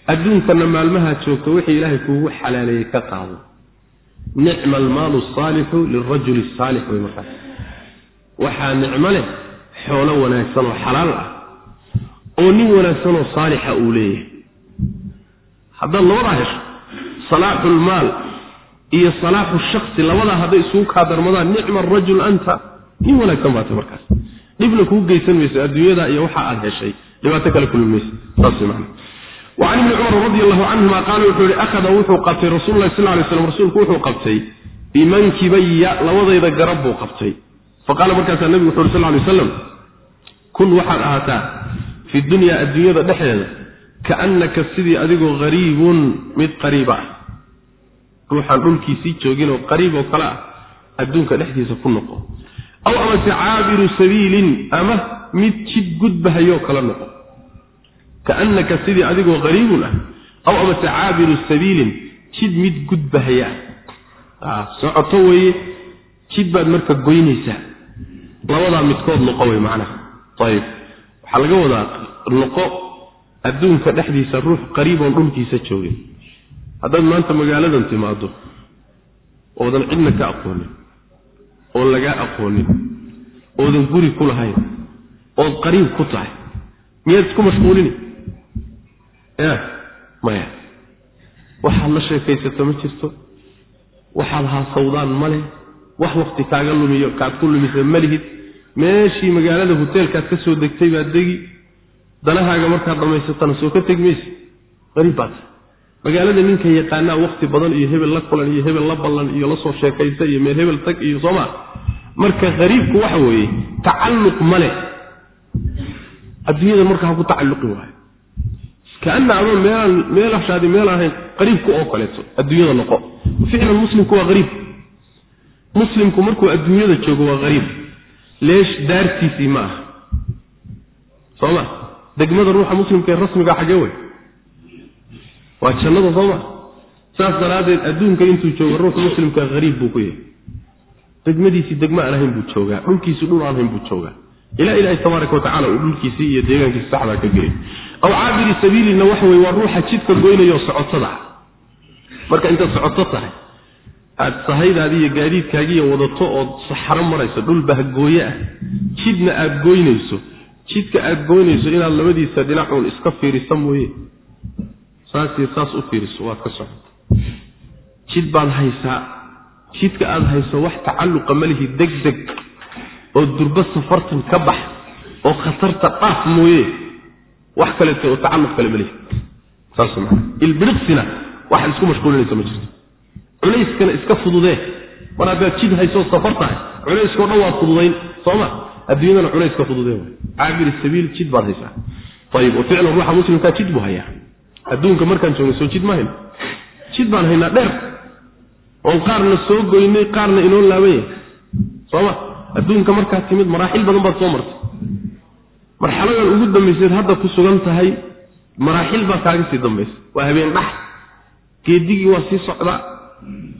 Adduunkana maalmahaa joogto wixii ilaahay kuugu xalaaleeyey ka qaado. Nicma almaalu asaalixu lirajuli asaalix wey markaas waxaa nicmo leh xoolo wanaagsan oo xalaal ah oo nin wanaagsan oo saalixa uu leeyahay. Haddaad labadaa hesho salaaxu lmaal iyo salaaxu shaksi labadaa hadday isugu kaadarmadaan nicma arajul anta nin wanaagsan baata markaas. Dhibna kuu geysan mayso adduunyada iyo waxa aad heshay. Dhibaato kale kulmi mayso saas ibni cumar radi allahu canhuma qaala wuxuu yihi akhada wuxuu qabtay rasuulu lahi sal lay slam rasuulku wuxuu qabtay bimankibaya labadayda garab buu qabtay. Faqaala markaasaa nebigu wuxu uri sal lay waslam kun waxaad ahaataa fi dunyaa adduunyada dhexdeeda kaannaka sidii adigoo qariibun mid qariiba ah. Ruuxaan dhulkiisii joogin oo qariib oo kale ah adduunka dhexdiisa ku noqo. Aw amase caabiru sabiilin ama mid jid gudbahayoo kala noqo. Kaannaka sidii adigoo qariibun ah aw amase caabiru sabiilin jid mid gudbahaya ah. Socoto weeye jid baad marka goynaysaa. Labadaa midkood noqo wey macnaha. Ayib waxaa laga wadaa noqo adduunka dhexdiisa ruux qariiboon dhulkiisa joogin haddaad maanta magaaladan timaado oodan cidna ka aqoonin oon lagaa aqoonin oodan guri ku lahayn ood qariib ku tahay miyaad isku mashquulini ya maya waxaad la sheekaysato ma jirto? Waxaad haasawdaan ma leh? Wax wakti kaaga lumiyo kaad ku lumisa ma lihid meeshii magaalada hoteelkaad ka soo degtay baad degi. Danahaaga markaad dhammaysatana soo ka tegi mayse qariib baad. Magaalada ninka yaqaanaa wakti badan iyo hebel la kulan iyo hebel la ballan iyo la soo sheekaysta iyo meel hebel tag iyo sooma marka qariibku waxa weeye tacalluq male adduunyada marka ha ku tacalluqi waayo. Kaana adoo meelaan meelashaadi meel ahayn qariibku oo kaleeto adduunyada noqo. Ficlan muslimku waa qariib. Muslimku markuu adduunyada joogo waa qariib leesh daartiisii ma aha soo ma degmada ruuxa muslimka ee rasmiga xagee wey waa jannada soo ma saas daraaddeed adduunka intuu joogo ruuxa muslimka qariib buu ku yahay. Degmadiisii degmo aan ahayn buu joogaa dhulkiisii dhul aan ahayn buu joogaa. Ilaa ilaahay tabaaraka watacala uu dhulkiisii iyo deegaankiisi saxdaa ka gelay aw caabiri sabiilina waxa weye waa ruuxa jidka goynayo socotada marka intaad socoto tahay aad sahaydaadi iyo gaadiidkaagiiyo wadato ood saxaro marayso dhul bahgooye ah. Jidna aad goynayso. Jidka aad goynayso inaad labadiisa dhinacuun iska fiirisa mooye. Saasiyo saas u fiiriso waad ka socota jid baad haysaa jidka aad hayso wax tacalluqa malihi deg deg oo durbo safartan ka bax oo khatarta dhaaf mooye. Wax kaleeto oo tacalluq kale malihi saas maa ilbiriqsina waxaad isku mashquulinaysa ma jirto culayskana iska fududee mar haddaad jid haysoo safar tahay culayskao dhan waad fududayn sooma adduunyadana culayska fududee caabiri sabiil jid baad haysaa. Ayib wa ruuxa muslimkaa jid buu hayaa. Adduunka markaan joogna soo jid ma hayno jid baan haynaa dheer. Oon qaarna soo goynay qaarna inoo laaban yahay sooma adduunka markaad timid maraaxil badan baad soo martay. Marxaladan ugu dambayseed hadda ku sugan tahay maraaxil baa kaaga sii dambaysa waa habeen dhax. Geedigii waa sii socdaa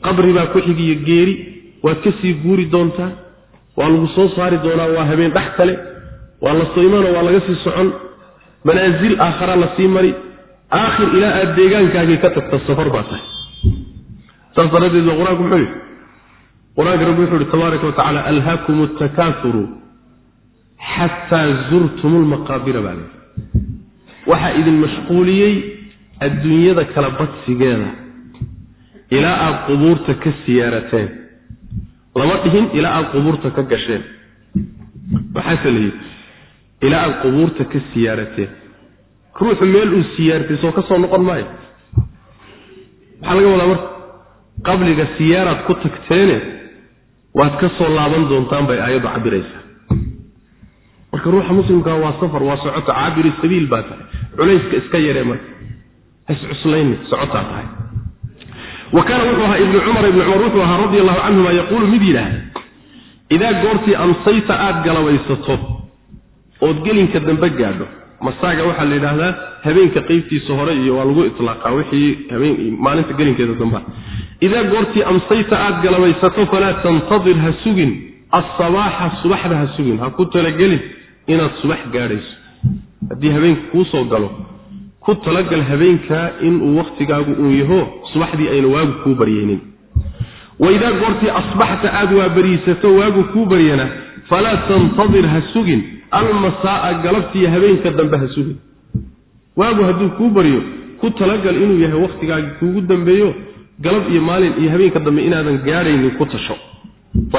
qabri baa ku xigiyo geeri waad ka sii guuri doontaa waa lagu soo saari doonaa waa habeen dhax kale waa la soo imaano waa laga sii socon manaasil aakharaa la sii mari aakhir ilaa aad deegaankaagii ka tagta safar baa tahay. Saas daraaddeed ba qur'aanku muxuu yidhi? Qur'aanka rabbi wuxuu yihi tabaaraka wa tacala alhaakum atakaafuru xataa zurtum lmaqaabira baa le waxaa idin mashquuliyey adduunyada kala badsigeeda ilaa aad qubuurta ka siyaarateen lama dhihin ilaa aad qubuurta ka gasheen. Maxaase la yidhi ilaa aad qubuurta ka siyaarateen ruuxu meel uu siyaartay soo ka soo noqon maayo. Maxaa laga wadaa marka qabriga siyaaraad ku tagteene waad ka soo laaban doontaan bay aayaddu cabiraysaa marka ruuxa muslimkaa waa safar waa socota caabiri sabiil baa tahay. Culayska iska yaree marka. Hascuslayni socotaa tahay wa kaana wuxuu ahaa ibnu cumar ibnu cumar wuxuu ahaa radi allahu canhuma yaquulu mid yidhaah idaa goortii amsayta aada galabaysato ood gelinka dambe gaadho. Masaaga waxaa la yidhaahdaa habeenka qeybtiisa hore iyo waa lagu iطlaaqaa wixii habeen maalinta gelinkeeda damba idaa goortii amsayta aada galabaysato falaa tantadir ha sugin. Asabaaxa subaxda ha sugin. Ha ku ku talagal habeenkaa inuu wakhtigaagu uun yaho subaxdii ayna waagu kuu baryaynin. Waidaa goortii asbaxta aada waa bariisato waagu kuu baryana falaa tantadir ha sugin. Almasaa'a galabtiiyo habeenka dambe ha sugin. Waagu hadduu kuu baryo ku talagal inuu yahay wakhtigaagi kuugu dambeeyo galab iyo maalin iyo habeenka dambe inaadan gaadhaynin ku tasho.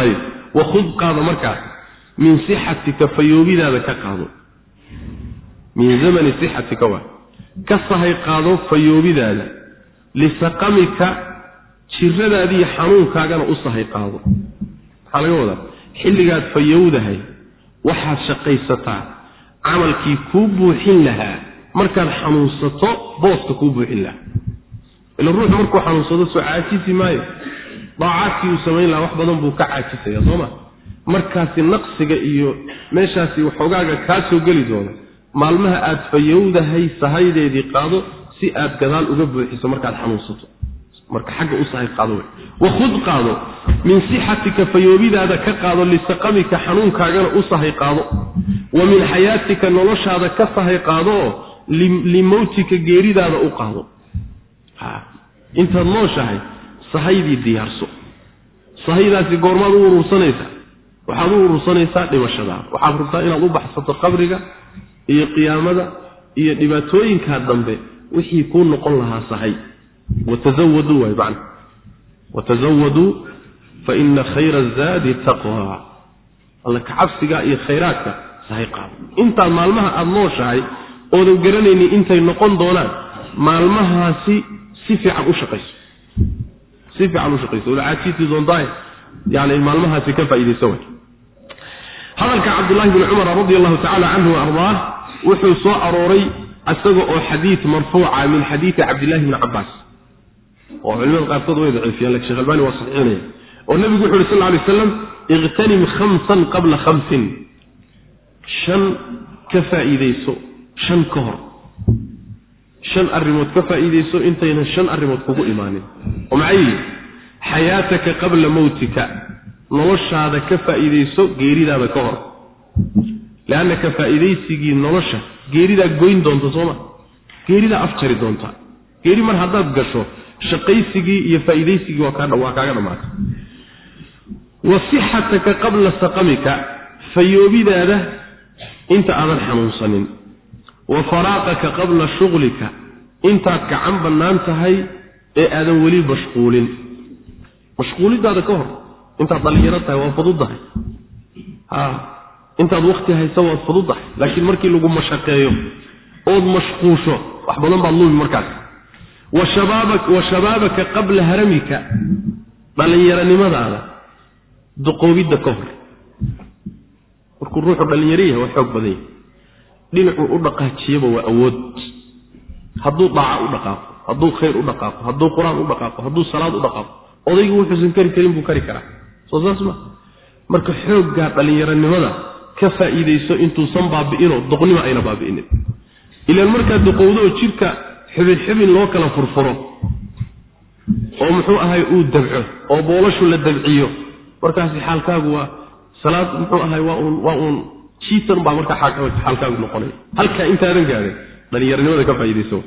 Ayib wakhud qaado markaa min sixatika fayoobidaada ka qaado. Min zamani sixatika waa ka sahay qaado fayoobidaada lisaqamika jiradaadiiyo xanuunkaagana u sahay qaado maxaa laga wadaa xilligaad fayowdahay waxaad shaqaysataa camalkii kuu buuxin lahaa markaad xanuunsato booska kuu buuxin lahaa. Ila ruuxu markuu xanuunsado soo caajisi maayo daacaadkii uu samayn lahaa wax badan buu ka caajisaya soo ma? Markaasi naqsiga iyo meeshaasi waxoogaaga kaa soo geli doono maalmaha aad fayowdahay sahaydeedii qaado si aad gadaal uga buuxiso markaad xanuunsato. Marka xagga u sahay qaado wakhud qaado. Min sixatika fayoobidaada ka qaado lisaqamika xanuunkaagana u sahay qaado. Wa min xayaatika noloshaada ka sahay qaado limowtika geeridaada u qaado. Intaad nooshahay sahaydii diyaarso. Sahaydaasi goormaad u urursanaysaa waxaad u urursanaysaa dhimashadaada waxaad rabtaa inaad u baxsato qabriga iyo qiyaamada iyo dhibaatooyinkaa dambe wixii kuu noqon lahaa sahay. Watazawaduu waay macna. Watazawaduu fa ina khayra azaadi taqwa. Alla kacabsigaa iyo khayraadka sahay qaado intaad maalmaha aada nooshahay oodan garanaynin intay noqon doonaan maalmahaasi si fiican u shaqayso. Si fiican u shaqayso. Olacaajiiti doontaay yani maalmahaasi ka faa'iidaysa way hadalka cabdullahi bni cumar radi allahu tacala canhu ardaah wuxuu soo arooray isaga oo xadiid marfuuca min xadiidi cabdillahi bni cabaas oo culimada qaarkood way daciifiyaan laakiin shekh albani waa saxiixinaya oo nebigu wuxu uhi sal ly slam iqtanim khamsan qabla khamsin. Shan ka faa'iidayso shan ka hor. Shan arrimood ka faa'iidayso intaynan shan arrimood kugu imaanin. Oo maxay? Xayaataka qabla mawtika noloshaada ka faa'iidayso geeridaada ka hor. Leanna ka faa'iidaysigii nolosha geeridaa goyn doonta sooma geeridaa afjari doonta. Geeri mar haddaad gasho shaqaysigii iyo faa'iidaysigii waa kaaga dhammaatay. Wa sixataka qabla saqamika fayoobidaada inta aadan xanuunsanin. Wa faraaqaka qabla shuglika intaad gacan bannaan tahay ee aadan weli mashquulin. Mashquulidaada ka hor intaad dhallinyaro tahay waa fududdahay a intaad wakti haysa waad fududdahay laakiin markii lagu mashaqeeyo ood mashquusho wax badan baad lumi markaas. Wa shabaabaka qabla haramika dhallinyaronimadaada duqoobidda ka hor markuu ruuxu dhallinyaro yahay waa xoog badan yahay. Dhinacuu u dhaqaajiyaba waa awood. Hadduu daaca u dhaqaaqo hadduu khayr u dhaqaaqo hadduu qur'aan u dhaqaaqo hadduu salaad u dhaqaaqo odaygu wuxuusan kari karin buu kari karaa soo saas ma? Marka xooggaa dhallinyaronimada ka faa'iidayso intuusan baabi'inoo doqnima ayna baabi'inin. Ilaan markaad duqowdo oo jidhka xubin xubin loo kala furfuro oo muxuu ahay uu dabco oo boolashu la dabciyo. Markaasi xaalkaagu waa salaad muxuu ahay waa uun waa uun jiitan baa markaa xaalkaagu noqonaya halkaa intaadan gaadhin dhalinyaranimada ka faa'iidayso.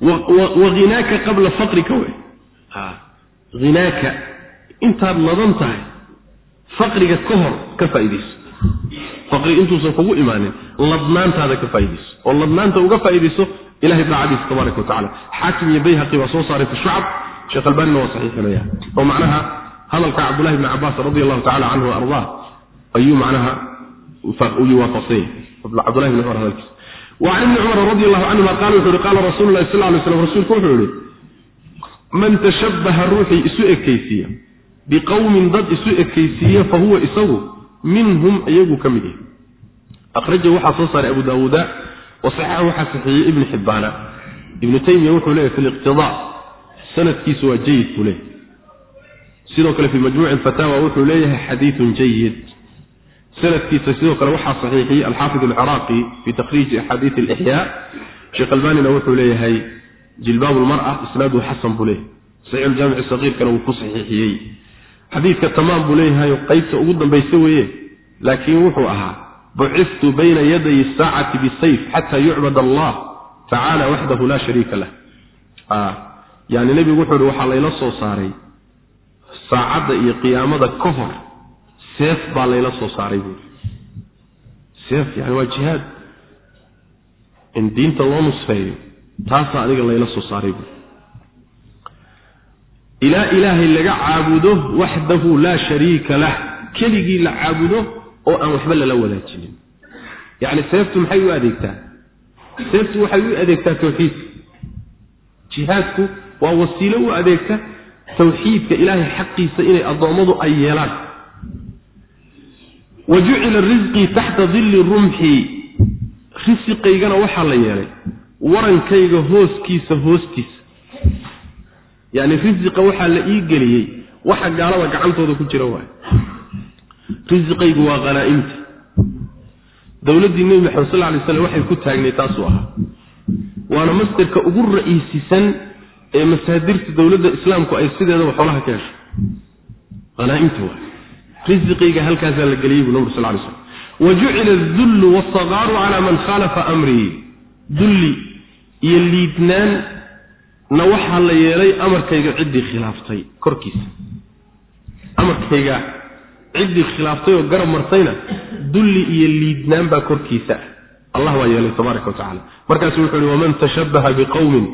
Wa hinaaka qabla faqrika wey hinaaka intaad ladan tahay faqriga ka hor ka faa'iidayso faqri intuusan kugu imaanin ladnaantaada ka faa'iidayso oo ladnaanta uga faa'iidayso ilahay daacadiisa tabaaraka watacala xaakim iyo bayhaqi baa soo saaray fi shucab sheekh albanina waa saxiixinaya oo macnaha hadalka cabdullahi bni cabaas radi allahu tacala canhu wa ardaa ayuu macnaha waafaqsan yahay cabdullahi bn cumar hadalkiisa وعن ابن عمر رضي الله عنهما قال وحوري قال رسول الله صلى الله عليه وسلم رسولك وحوري من تشبه روحي إسوء كيسية biqowmin dad isu ekaysiiye fa huwa isagu minhum iyagu ka mid yahay. Akhrajahu waxaa soo saaray abu daawuuda wa saxaxahu waxaa saxiixiyey ibnu xibbaana ibnu taymiya wuxuu leeyahy fi liqtidaa sanadkiisu waa jayid buu leeyahy sidoo kale fii majmuuci alfataawa wuxuu leeyahay xadiidun jayid sanadkiisa sidoo kale waxaa saxiixiyey alxaafid alciraaqi fii takhriiji axaadiid alixyaa sheekh albanina wuxuu leeyahay jilbaab lmara isnaaduhu xasan buu leeyahy saxiix aljaamici wuu ku saxiixiyey xadiidka tamaam buu leeyahay qeybta ugu dambaysa weeye laakiin wuxuu ahaa buciftu bayna yaday saacati bisayf xata yucbad allah tacaala waxdahu laa shariika lah. Yani nebigu wuxuu ihi waxaa layla soo saaray saacadda iyo qiyaamada ka hor seef baa layla soo saaray buuri seef yani waa jihaad. In diinta loo nusfeeyo taasaa adiga layla soo saaray buuri ilaa ilaahay laga caabudo waxdahu laa shariika lah keligii la caabudo oo aan waxba lala wadaajinin. Yacni seeftu maxay u adeegtaa? Seeftu waxay u adeegtaa tawxiidka. Jihaadku waa wasiilo u adeegta tawxiidka ilaahay xaqiisa inay addoommadu ay yeelaan. Wa jucila risqii taxta dilli rumxi. Risiqaygana waxaa la yeelay warankayga hooskiisa hoostiisa yacni risiqa waxaa la ii geliyey waxa gaalada gacantooda ku jira waay. Risiqaygu waa khanaa'imta dowladdii nebi maxamed sal lay slam waxay ku taagnay taasuu ahaa waana masderka ugu ra'iisisan ee masaadirta dowladda islaamku ay sideedaba xoolaha ka hesho hanaaimta waay. Risiqayga halkaasaa la geliyey buu nabur sal lay slam wa jucila adullu waasagaaru calaa man khaalafa amrii dulli iyo liidnaan na waxaa la yeelay amarkayga ciddii khilaaftay korkiisa. Amarkayga ciddii khilaaftay oo garab martayna dulli iyo liidnaan baa korkiisa ah. Allah baa yeelay tabaaraka wa tacala markaasu wuxuu ihi waman tashabbaha biqowmin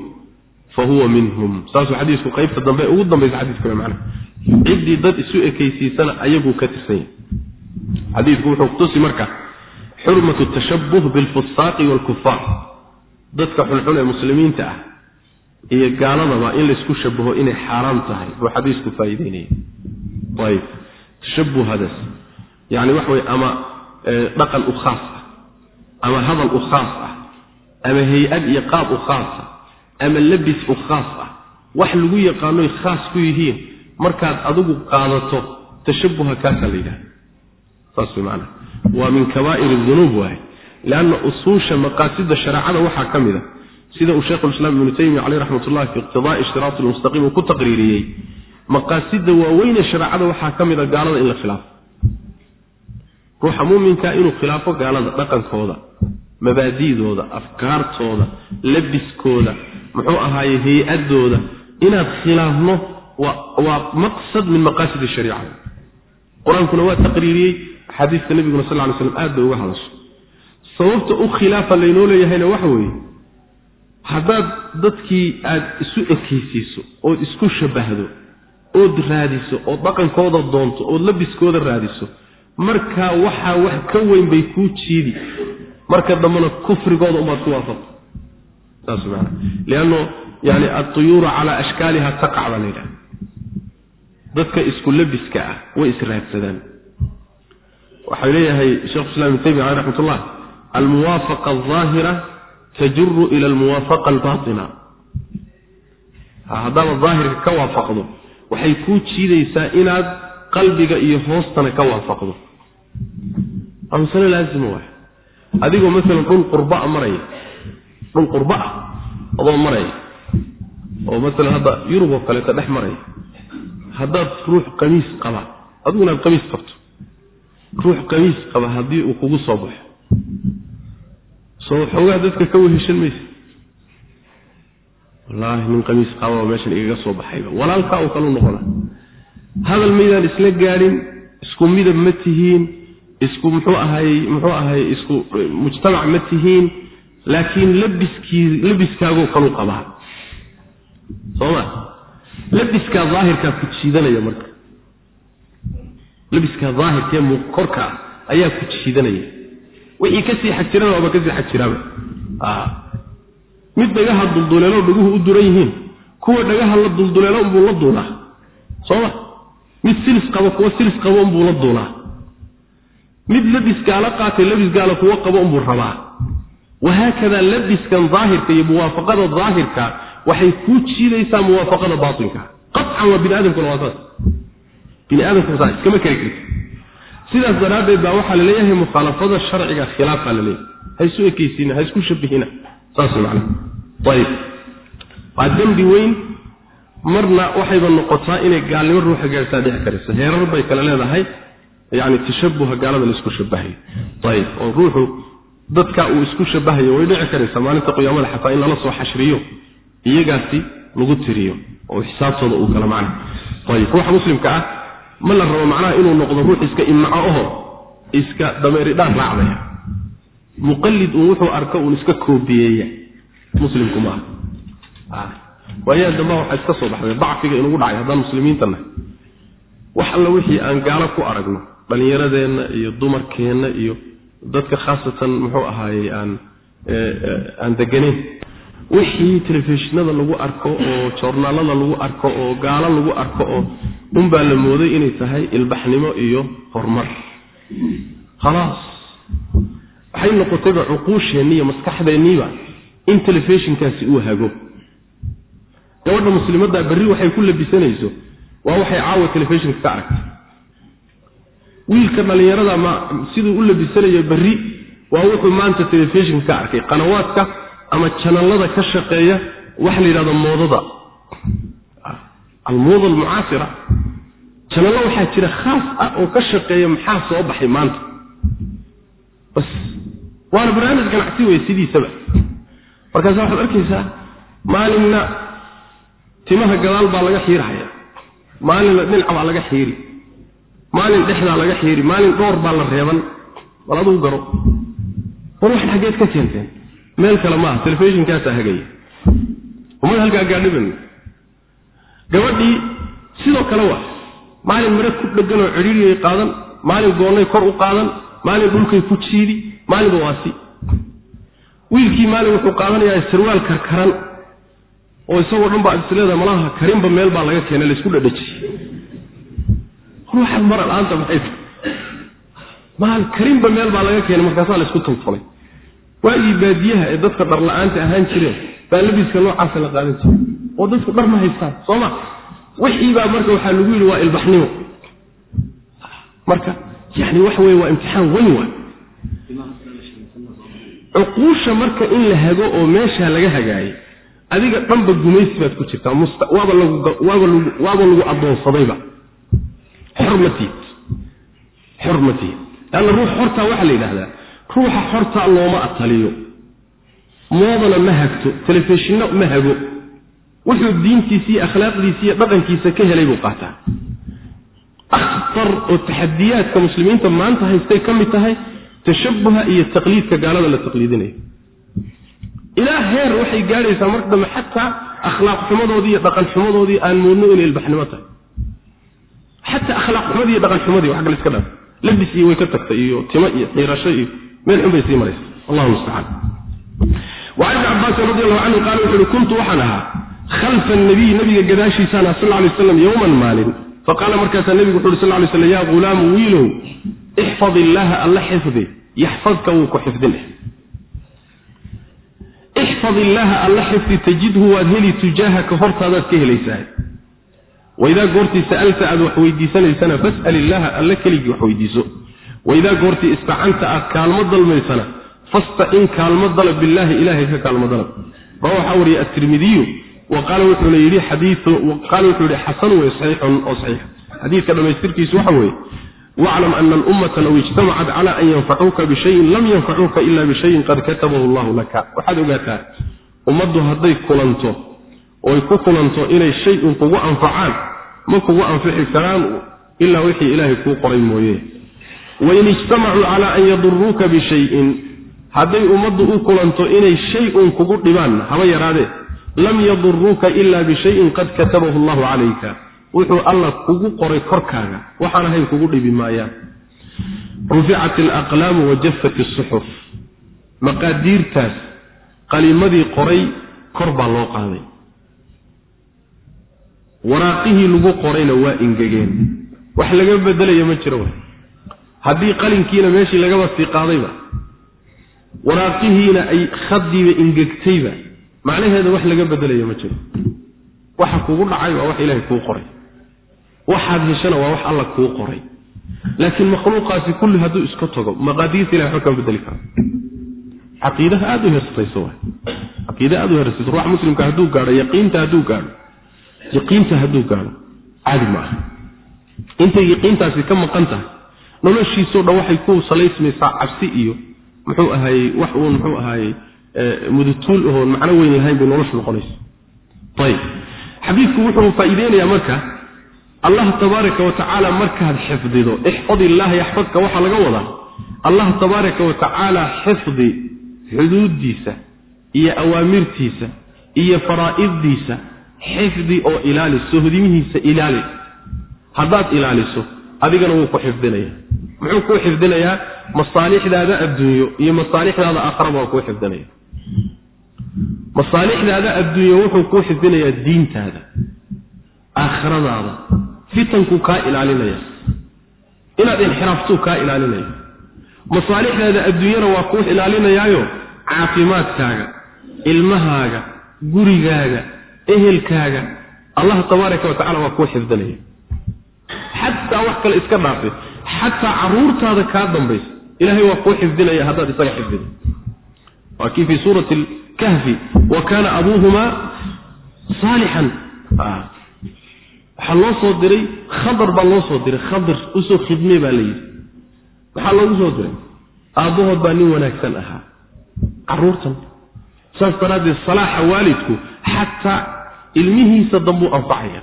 fa huwa minhum. Saasuu xadiisku qaybta dambe ugu dambaysa xadiiska macna ciddii dad isu ekaysiisana ayaguu ka tirsan yahay. Xadiidku wuxuu kutusi marka xurmatu tashabuh bilfusaaqi waalkufaar dadka xunxun ee muslimiinta ah iyo gaaladaba in laysku shabaho inay xaaraam tahay. Buu xadiisku faa'iideynaya ayib. Tashabuhadaas yacni waxa weye ama dhaqan u khaas ah ama hadal u khaas ah ama hay'ad iyo qaab u khaas ah ama labis u khaas ah wax lagu yaqaanoy khaas ku yihiin markaad adigu qaadato tashabuha kaasaa la yidhahda saas way maanaa waa min kabaa'ir dunuub waaye. Leanna usuusha maqaasida shareecada waxaa ka mid a sida uu sheikhulislaam ibnu taymiya caleyh raxmat ullahi fi iqtidaai ishtiraat lmustaqiim uu ku taqriiriyey maqaasida waaweyne shareecada waxaa ka mid a gaalada in la khilaafo. Ruuxa muuminka inuu khilaafo gaalada dhaqankooda mabaadi'dooda afkaartooda labiskooda muxuu ahaaye hay'adooda. Inaad khilaafno waa maqsad min maqaasid shariica qur'aankuna waa taqriiriyey axaadiista nabiguna sal ly slam aad bay uga hadashay. Sababta u khilaafa laynoo leeyahayna waxa weeye haddaad dadkii aad isu ekaysiiso ood isku shabahdo ood raadiso ood dhaqankooda doonto ood labiskooda raadiso markaa waxaa wax ka weyn bay kuu jiidi. Marka dambena kufrigooda umaad ku waafaqto. Saas maana lianno yani altuyuuru calaa ashkaaliha taqac baa la yidhaha dadka isku labiska ah way israadsadaan waxay leeyahay shekhu islam ibn taymiya caleh raxmat ullah almuwaafaqa aldaahira tajuru ila almuwaafaqa albaatina. Haddaaba daahirka ka waafaqdo waxay kuu jiidaysaa inaad qalbiga iyo hoostana ka waafaqdo. Waa masale laazima waay adigoo maalan dhul qurbaa maraya dhul qurba ah adoo maraya oo maalan hadda yurub oo kaleeta dhex maraya haddaad ruux qamiis qaba adiguna aad qamiis qabto. Ruux qamiis qaba haddii uu kugu soo baxo soo xoogaa dadka ka weheshan maysa. Wallaahi nin qamiis qababa meeshan igaga soo baxayba. Walaalkaa oo kalu noqona hadal maydaan isla gaadhin isku midab ma tihiin isku muxuu ahay muxuu ahay isku mujtamac ma tihiin laakiin labiskii labiskaagoo kalu qabaa. Soo ma? Labiskaa daahirkaa ku jiidanaya marka. Labiskaa daahirkee korkaa ayaa ku jiidanaya wixii ka sii xag jirana waaba ka sii xag jiraaba mid dhagaha dulduleelo dhaguhu u duran yihiin kuwa dhagaha la dulduleelo unbuu la duulaa. Sooma mid silis qabo kuwa silis qabo unbuu la duulaa. Mid labis gaalo qaatay labis gaalo kuwo qabo unbuu rabaa. Wahaakada labiskan daahirka iyo muwaafaqada daahirka waxay kuu jiidaysaa muwaafaqada baatinka. Qacan waa bini aadamkuna waa saas. Bini aadamkuna saas iskama kari karti sidaas daraaddeed baa waxaa la leeyahay mukhaalafada sharciga khilaafaa la leeyahay. Ha isu ekaysiina ha isku shabihina saas macna ayib waa dembi weyn. Marna waxayba noqotaa inay gaalnimo ruuxa gaartaa dhici karaysa heerar bay kale leedahay. Yani tashabuha gaalada la isku shabahayo. Ayib oo ruuxu dadka uu isku shabahayo way dhici karaysaa maalinta qiyaamada xataa in lala soo xashriyo. Iyagaasi lagu tiriyo. Oo xisaabtooda uu gala macna ayib ruuxa muslimka ah ma la rabo macnaha inuu noqdo ruux iska imaco oho iska dameeridhaan raacdaya muqallid uun wuxuu arka uun iska koobiyeeya muslimku maaha waayaa dambaa waxaa iska soo baxday dacfiga inugu dhacay haddaan muslimiinta nahay. Wax alla wixii aan gaalo ku aragno dhallinyaradeenna iyo dumarkeenna iyo dadka khaasatan muxuu ahaayey aan aan deganayn wixii telefishinada lagu arko oo joornaalada lagu arko oo gaalo lagu arko oo unbaa la mooday inay tahay ilbaxnimo iyo horumar. Khalaas. Waxay noqotayba cuquusheenni iyo maskaxdeenniiba in telefishinkaasi uu hago. Gabadha muslimadda berri waxay ku labisanayso waa waxay caawa telefishinka ka aragtay. Wiilka dhallinyarada ma siduu u labisanayo berri waa wuxuu maanta telefishinka ka arkay qanawaadka ama janallada ka shaqeeya waxa la yidhahdo moodada. Almooda almucaasira janallo waxaa jira khaas ah oo ka shaqeeya maxaa soo baxay maanta? Bas waana barnaamij ganacsi wey sidiisaba. Markaasa waxaad arkaysaa maalinna timaha gadaal baa laga xiirhaya maalinna dhinac baa laga xiiri. Maalin dhexdaa laga xiiri. Maalin dhowr baa la reeban. Bal adugu garo. War waxan xaggeed ka keenteen. Meel kale maaha. Telefishinkaasaa hagaya umad halkaa gaadhiban gabadhii sidoo kale waa maalin mare ku dheganoo cidhiiriyay qaadan maalin goonnay kor u qaadan maalin dhulkay ku jiidi maalinba waasi. Wiilkii maalin wuxuu qaadanayaa sarwaal karkaran oo isagoo dhan baa isleeda malaha karinba meel baa laga keenay laysku dhadhajiyey. Ruuxan mara la'aanta maxay maal karinba meel baa laga keenay markaasaa laysku tuntunay waagii baadiyaha ee dadka dhar la'aanta ahaan jireen baa labiska noocaasa la qaadan jiray. Oo dadku dhar ma haystaan soo ma wixiibaa marka waxaa lagu yidhi waa ilbaxnimo. Marka yani waxa weye waa imtixaan weyn waay. Cuquusha marka in la hago oo meeshaa laga hagaayay adiga dhanba gumaysi baad ku jirtaa waaba lawaaba lagu addoonsadayba xor ma tiid xor ma tiid leanna ruux xortaa waxaa la yidhahdaa ruuxa xortaa looma ataliyo. Moodana ma hagto telefishinno ma hago wuxuu diintiisa iyo akhlaaqdiisa iyo dhaqankiisa ka helay buu qaataa akhtar oo taxadiyaadka muslimiinta maanta haystay ka mid tahay tashabuha iyo taqliidka gaalada la taqliidinayo ilaa heer waxay gaadhaysaa marka dambe xataa akhlaaq xumadoodii iyo dhaqan xumadoodii aan moodno inay ilbaxnimo tahay xataa akhlaaq xumadii iyo dhaqan xumadii wax kale iska dhaaf labis iyo way ka tagtay iyo timo iyo xiirasho iyo meel xun bay sii maraysa allahu mustacaan وعن ابن عباس رضي الله عنه قال وحده كنت وحنها khalfa nabiy nabiga gadaashiisaana ah sal lay aslam yowman maalin. Faqaala markaasaa nebigu wuxu uhi sal lay slam yaa ghulaamu wiilow ixfad illaaha alla xifdi yaxfadka wuu ku xifdin. Ixfad illaaha alla xifdi tajidhu waad heli tujaahaka hortaadaad ka helaysaa waidaa goortii sa'alta aad wax weydiisanaysana fas'al illaaha alla keligii wax weydiiso. Waidaa goortii istacanta aad kaalmo dalmaysana fastacin kaalmo dalab billaahi ilaahay ka kaalmo dalab. Rawaa waxaa wariya atirmidiyu qaala wuxuu yidhi xadiiqaala wuxuu yidhi xasan wey saxiixun oo saxiixa xadiidka dhammaystirkiisu waxa weeye waclam ana alummata low ijtamacad cala an yanfacuuka bishayin lam yanfacuuka ila bishayin qad katabahu allahu laka waxaad ogaataa ummaddu hadday kulanto oy ku kulanto inay shay un kugu anfacaan ma kugu anfici karaan ilaa wixii ilaahay kuu qoray mooye wain ijtamacuu cala an yaduruuka bishayin hadday ummaddu u kulanto inay shay un kugu dhibaan haba yaraadee lam yaduruuka ilaa bishayin qad katabahu allahu calayka. Wuxuu alla kugu qoray korkaaga waxaan ahayn kugu dhibi maayaan ruficat alaqlaamu wajafat asuxuf maqaadiirtaas qalimadii qoray kor baa loo qaaday. Waraaqihii lagu qorayna waa ingegeen wax laga bedelayo ma jiro haddii qalinkiina meeshii lagaba sii qaadayba waraaqihiina ay khadiiba ingegtayba macnaheeda wax laga bedelayo ma jiro. Waxa kugu dhacay waa wax ilaahay kuu qoray. Waxaad heshana waa wax alla kuu qoray. Laakiin makhluuqaasi kulli hadduu iska tago maqaadiirta ilahay waxba kama bedeli karo. Caqiidaha aada u hersatayso wa caqiida aada u hersatayso ruuxa muslimka hadduu gaadho yaqiinta hadduu gaadho yaqiinta hadduu gaadho caadi ma aha. Intay yaqiintaasi ka maqan tahay noloshiisoo dhan waxay ku salaysmaysaa cabsi iyo muxuu ahaayey wax uun muxuu ahaayey mudutuul ahoon macno weyn lahayn bay noloshu noqonaysa ayib xadiidku wuxuu faa'iideynayaa marka allah tabaaraka wa tacaala markaad xifdido ixfad illaaha yaxfadka waxaa laga wadaa allah tabaaraka wa tacaala xifdi xuduuddiisa iyo awaamirtiisa iyo faraa'iddiisa xifdi oo ilaali sohdimihiisa ilaali. Haddaad ilaaliso adigana wuu ku xifdinaya. Muxuu kuu xifdinayaa? Masaalixdaada adduunyo iyo masaalixdaada aakhara waa kuu xifdinaya masaalixdaada adduunyo wuxuu kuu xifdinayaa diintaada aakhiradaada. Fitankuu kaa ilaalinaya. Inaad inxiraaftuu kaa ilaalinaya. Masaalixdaada adduunyana waa kuu ilaalinayaayo caafimaadkaaga ilmahaaga gurigaaga ehelkaaga. Allah tabaaraka wa tacala waa kuu xifdinaya xataa wax kale iska dhaafe xataa caruurtaada kaa dambaysa ilahay waa kuu xifdinaya haddaad isaga xifdida waa kii fii suurati lkahfi wa kaana abuuhumaa saalixan waxaa loo soo diray khadar baa loo soo diray khadar u soo khidmee baa la yidhi. Maxaa loogu soo diray aabbahood baa nin wanaagsan ahaa caruurtan. Saas daraaddeed salaaxa waalidku xataa ilmihiisa dambuu anfacaya.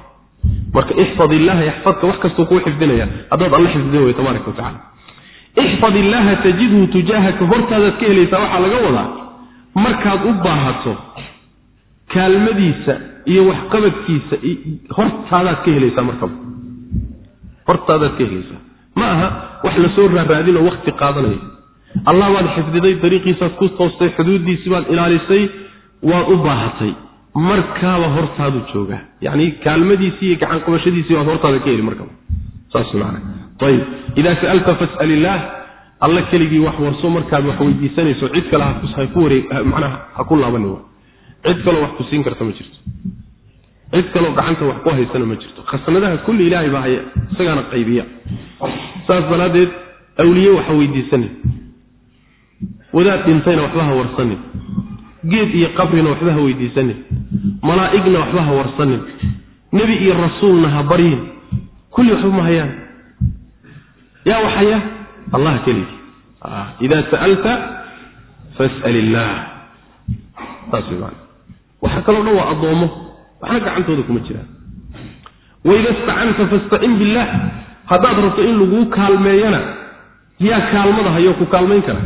Marka ixfad illaaha yaxfadka wax kastuu kuu xifdinaya haddaad alla xifdin wey tabaaraka wa ixfad illaaha tajidhu tujaahaka hortaadaad ka helaysaa waxaa laga wadaa markaad u baahato kaalmadiisa iyo waxqabadkiisa hortaadaad ka helaysaa markaba. Hortaadaad ka helaysaa. Ma aha wax la soo raaraadin oo wakti qaadanayo allah baad xifdiday dariiqiisaad ku toostay xuduuddiisii baad ilaalisay waad u baahatay. Markaaba hortaadu joogaa yacni kaalmadiisii iyo gacan qabashadiisii baad hortaada ka heli markaba. Saas macana ayib idaa sa'alta fas'al illaah alla keligii wax warso markaad wax weydiisanayso cid kale ha ku wareeg macnaha ha ku laabanin cid kaloo wax ku siin karta ma jirto. Cid kaloo gacanta wax ku haysana ma jirto. Khasnadaha kulli ilaahay baa haya isagaana qaybiya. Saas daraaddeed awliye waxa weydiisanin. Wadaad dhintayna waxba ha warsanin. Geed iyo qabrina waxba ha weydiisanin. Malaa'igna waxba ha warsanin. Nebi iyo rasuulna ha baryin kulli waxba ma hayaan. Yaa waxaya allah keligii idaa sa'alta fas'al illaah saas way maana waxa kaloo dhan waa addoommo. Waxna gacantooda kuma jiraan waida istacanta fastacin billaah haddaad rabto in laguu kaalmeeyana yaa kaalmada hayoo ku kaalmayn kara.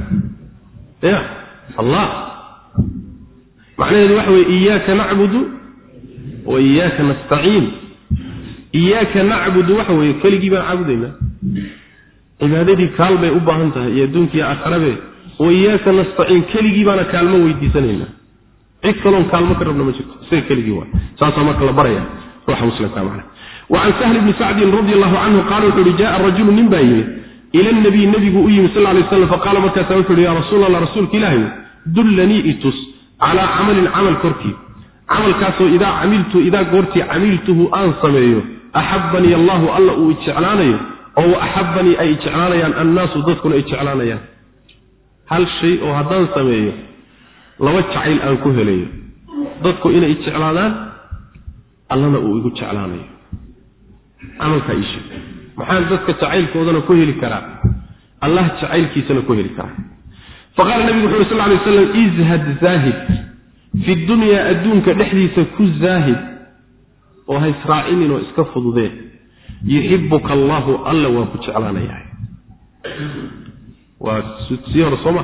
Ya allah. Macnaheedu waxa weye iyaaka nacbudu wa iyaaka nastaciin iyaaka nacbudu waxa weeye keligii baan caabudaynaa cibaadadii kaal bay u baahan tahay iyo adduunkiiyo aakharabe wa iyaaka nastaciin keligii baana kaalmo weydiisanaynaa cid kaloon kaalmo ka rabna ma jirto isaga keligii waa. Saasaa marka la baraya ruuxa muslimka macna wacan sahl bni sacdin radi allahu canhu qaala wuxu uhi jaءa rajulu nin baa yimid ila nabiy nebigu u yimid sal lay slam faqaala markaasa wuxu uhi ya rasuul allah rasuulka ilaahay dullanii itus calaa camalin camal korkii. Camalkaasoo idaa camiltu idaa goortii camiltuhu aan sameeyo axabanii oo wa axabanii ay ijeclaanayaan annaasu dadkuna ay jeclaanayaan. Hal shay oo haddaan sameeyo laba jacayl aan ku helayo. Dadku inay ijeclaadaan allana uu igu jeclaanayo. Camalkaa ii sheeg. Maxaan dadka jacaylkoodana ku heli karaa? Allah jacaylkiisana ku heli karaa. Faqaala nabigu wuxu uri sal lay waslam izhad zaahid. Fi dunyaa adduunka dhexdiisa ku zaahid. Oo ha israacinin oo iska fududee yuxibuka allahu alla waa ku jeclaanayaa waa sii hore soo ma.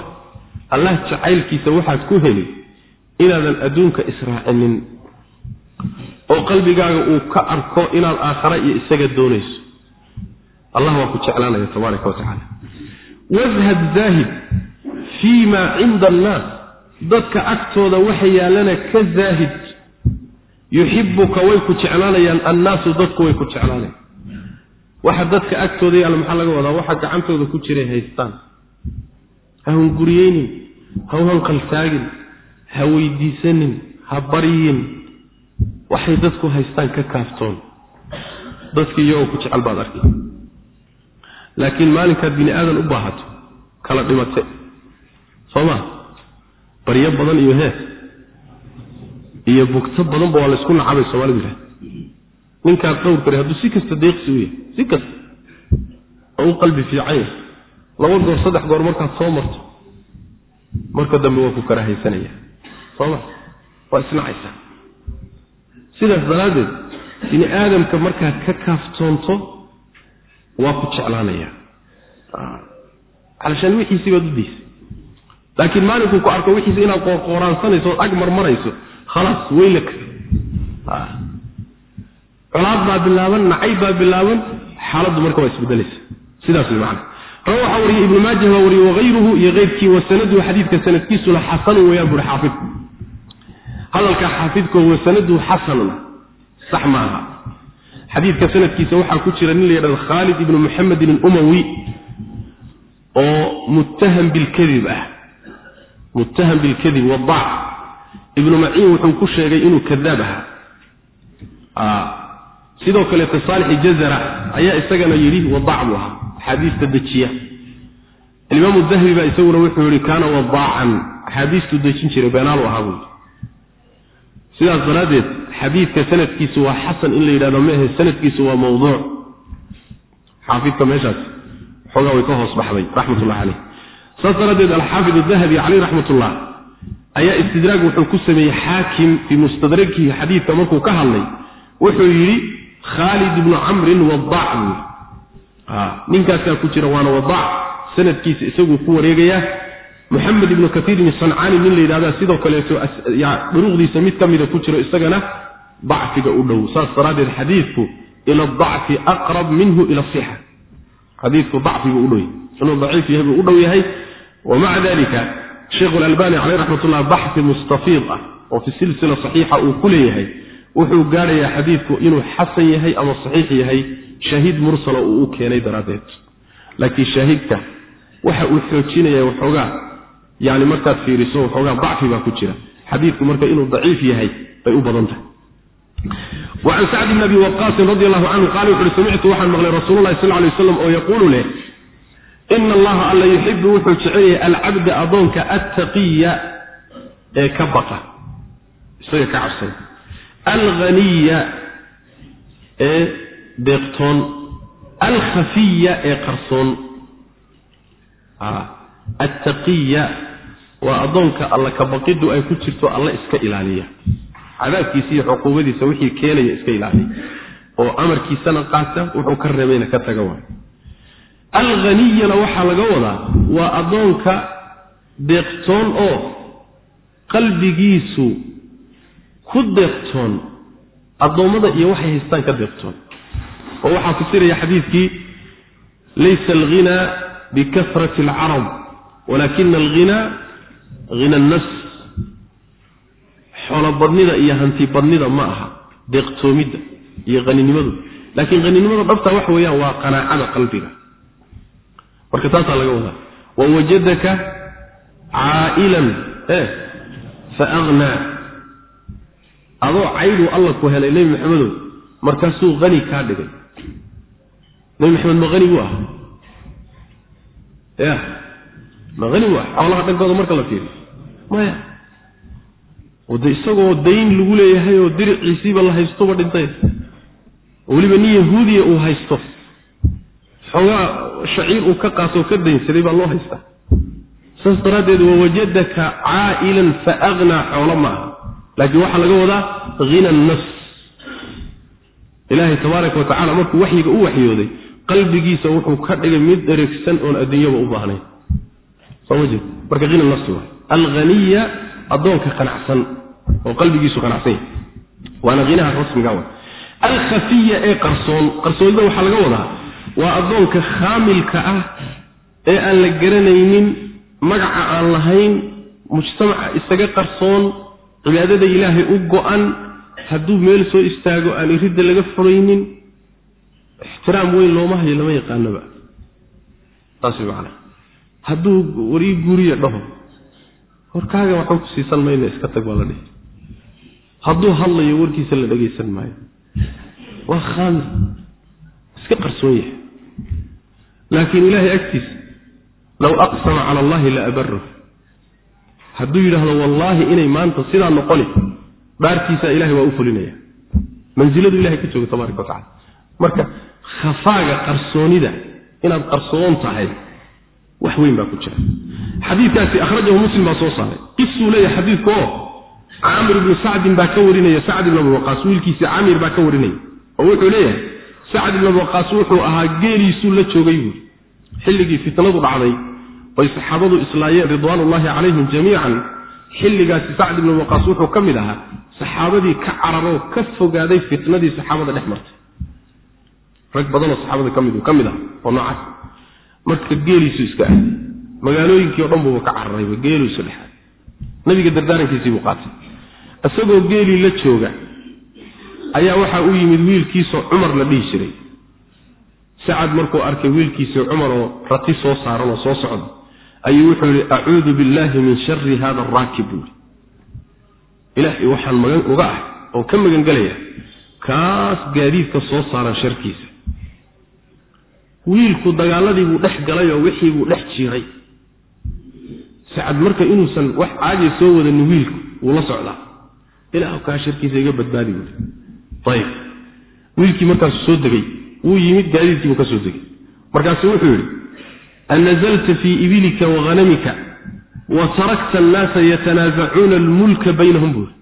Allah jacaylkiisa waxaad ku heli inaadan adduunka israacinin oo qalbigaaga uu ka arko inaad aakhara iyo isaga doonayso. Allah waa ku jeclaanaya tabaaraka wa tacaala. Washad fii maa cinda annaas. Dadka agtooda waxa yaallana ka zaahid. Yuxibuka way ku jeclaanayaan annaasu dadku way ku jeclaanayan waxa dadka agtooda yaalla maxaa laga wadaa? Waxa gacantooda ku jiray haystaan. Ha hunguriyeynin ha u ha weydiisanin ha baryin. Waxay dadku haystaan ka kaaftoon. Dadki iyagoo ku jecel baad arkay. Laakiin maalinkaad bini aadan u baahato kala dhimate soo ma? Baryo badan iyo hees. Iyo bugto badanba waa laysku nacabay soomalidu dhowr kare hadduu si kasta deeqsi u yahay si kasta oo u qalbi fiican yahay laba goor saddex goor markaad soo marto marka dambe waa ku karahaysanaya sooma waa isnacaysaa sidaas daraaddeed bini aadamka markaad ka kaaftoonto waa ku jeclaanaya. Calashaan wixiisii baad u daysay laakiin maalinkuu ku arko wixiisa inaad qoorqooraansanayso ood ag marmarayso khalaas weylaka colaad baa bilaaban nacayb baa bilaaban xaaladdu marka waa isbedelaysa. Sidaas way macana rawa waxaa wariyey ibnu maajah baa wariyey wahayruhu iyo keyrkii wa sanaduhu xadiidka sanadkiisuna xasanun weyaan buuri xaafid. Hadalka xaafidko wa sanaduhu xasanun sax maaha. Xadiidka sanadkiisa waxaa ku jira nin la yidhahdo khaalid ibnu muxamedin alumawi oo muttaham bilkadib ah. Muttaham bilkadib wadac ibnu maciin wuxuu ku sheegay inuu kadaab ahaa sidoo kaleete saalixi jazara ayaa isagana yidhi wadac buu ahaa. Axaadiista dejiya. Alimaamu dahbi baa isaguna wuxuu yihi kaana wadaacan. Axaadiistuu dejin jiray beenaalu ahaa buu sidaas daraaddeed xadiidka sanadkiisu waa xasan in la yidhahdo ma ahe sanadkiisu waa mawduuc. Xaafidka meeshaas xoogaa way ka hoos baxday raxmatullahi caleyh saas daraaddeed alxaafid adahabi caleyh raxmatullah ayaa istidraag wuxuu ku sameeyey xaakim fii mustadrakihi xadiidka markuu ka hadlay. Wuxuu yidhi khaalid ibnu camrin wadac buu ninkaasaa ku jira waana wadac sanadkiisa isaguu ku wareegayaa muxamed ibnu kaiirin sancaani nin la yidhahda sidoo kaleeto dhuruqdiisa mid ka mida ku jiro isagana dacfiga u dhow. Saas daraaddeed xadiidku ila adacfi aqrab minhu ila asixa xadiidku dacfigu u dhow inuu daciif yahay buu u dhow yahay. Wamaca dalika sheikhu alalbani caleyh raxmatullah baxi mustafiid ah oo fi silsila saxiixa uu ku leeyahay wuxuu gaadhayaa xadiidku inuu xasan yahay ama saxiix yahay shahiid mursala uu u keenay daraaddeed. Laakiin shaahidka waxa uu xoojinaya waxoogaa yani markaad fiiriso waxoogaa dacfi baa ku jira. Xadiidku marka inuu daciif yahay bay u badan tahay. Abi waqaasin radi allahu canhu qaala wuxu uhi samictu waxaan maqlay rasuululahi sal lay waslam oo yaquulu leh ina allaha alla yuxibu wuxuu jecelyahay alcabda adoonka attaqiya ee ka baqa. Isaga ka cabsada alghaniya ee deeqtoon alkhafiya ee qarsoon. Attaqiya waa addoonka alla kabaqiddu ay ku jirto alla iska ilaaliya. Cadaabkiisa iyo cuquubadiisa wixii keenaya iska ilaaliya. Oo amarkiisana qaata wuxuu ka reebayna ka taga waay. Alhaniyana waxaa laga wadaa waa addoonka deeqtoon oo qalbigiisu ku deeqtoon addoommada iyo waxay haystaan ka deeqtoon. Oo waxaa fasiraya xadiidkii laysa alghinaa bikasrati alcarab walaakina alghinaa hina annafs. Xoolobadnida iyo hantibadnida ma aha deeqtoomidda iyo haninimadu laakiin haninimada dhabta waxa weeyaan waa qanaacada qalbiga. Marka taasaa laga wadaa wawajadaka caa'ilan e fa aghnaa adoo cayduu alla ku helay nebi maxamedow markaasuu hani kaa dhigay. Nebi maxamed ma hani buu ah? Ya ma hani buu ah? Xoolaha dhankooda marka la fiiriyo. Maya de isagoo dayn lagu leeyahay oo diriciisiiba la haystoba dhintay weliba nin yahuudiya uu haysto xoogaa shaciir uu ka qaatoo ka daynsaday baa loo haystaa. Saas daraaddeed wawajadaka caa'ilan fa aghnaa xoolo ma aha laakiin waxaa laga wadaa hina annafs ilaahay tabaaraka wa tacala markuu waxyiga u waxyooday qalbigiisa wuxuu ka dhigay mid dheregsan oon adduunyaba u baahnayn. Soo ma jeed marka hina nafsi waay. Alghaniya addoonka qanacsan oo qalbigiisu qanacsan yahay. Waana hinaha rasmiga wa alkhafiya ee qarsoon qarsoonida waxaa laga wadaa waa addoonka khaamilka ah ee aan la garanaynin magaca aan lahayn mujtamaca isaga qarsoon cibaadada ilaahay u go-an hadduu meel soo istaago aan iridda laga furaynin ixtiraam weyn looma hayo lama yaqaanoba saas macana hadduu warii guuriya dhaho warkaaga waxba ku siisan mayna iska tag baa la dhihi. Hadduu hadlayo warkiisa la dhagaysan maayo. Waa khaamir iska qarsoon yahay. Laakiin ilaahay agtiisa low aqsama cala allahi la abarahu hadduu yidhaahdo wallaahi inay maanta sidaa noqoni dhaartiisa ilahay waa u fulinaya. Mansiladu ilahay ka jooga tabaaraka watacala marka khafaaga qarsoonida inaad qarsoon tahay wax weyn baa ku jira. Xadiikaasi akhrajahu muslim baa soo saaray. Qisuu leeyahay xadiidku oo caamir ibnu sacdin baa ka warinaya sacd ibn abi waqaas wiilkiisii caamir baa ka warinaya. Oo wuxuu leeyahay sacd ibn abi waqaas wuxuu ahaa geeliisuu la joogay buuri xilligii fitnadu dhacday oy saxaabadu islaayeen ridwaanullaahi calayhim jamiican. Xilligaasi sacd ibn abi waqaas wuxuu ka mid ahaa saxaabadii ka cararoo ka fogaaday fitnadii saxaabada dhex martay. Rag badanoo saxaabada ka mid ka mid ah oo noocaas. Marka geeliisu iska aaday magaalooyinkii o dhan buuba ka cararayba geelu isu dhexaay nabiga dardaarankiisii buu qaatay. Isagoo geelii la jooga ayaa waxaa u yimid wiilkiisoo cumar la dhihi jiray. Sacad markuu arkay wiilkiisii cumar oo rati soo saaran oo soo socda ayuu wuxuu yihi acuudu billaahi min shari hada araakib buui ilaahay waxaan magan uga ah oo ka magan gelaya kaas gaadiidka soo saaran sharkiisa. Wiilku dagaaladii buu dhex galay oo wixii buu dhex jiiray. Sacad marka inuusan wax caadiya soo wadanin wiilku wuu la socdaa. Ilaah kaa sharkiisa iga badbaadi buui ayib wiilkii markaasuu soo degay wuu yimid gaadiidkiibuu ka soo degay. Markaasu wuxuu yidhi annazalta fii ibilika wa hanamika wa tarakta annaasa yatanaasacuuna almulka baynahum buuri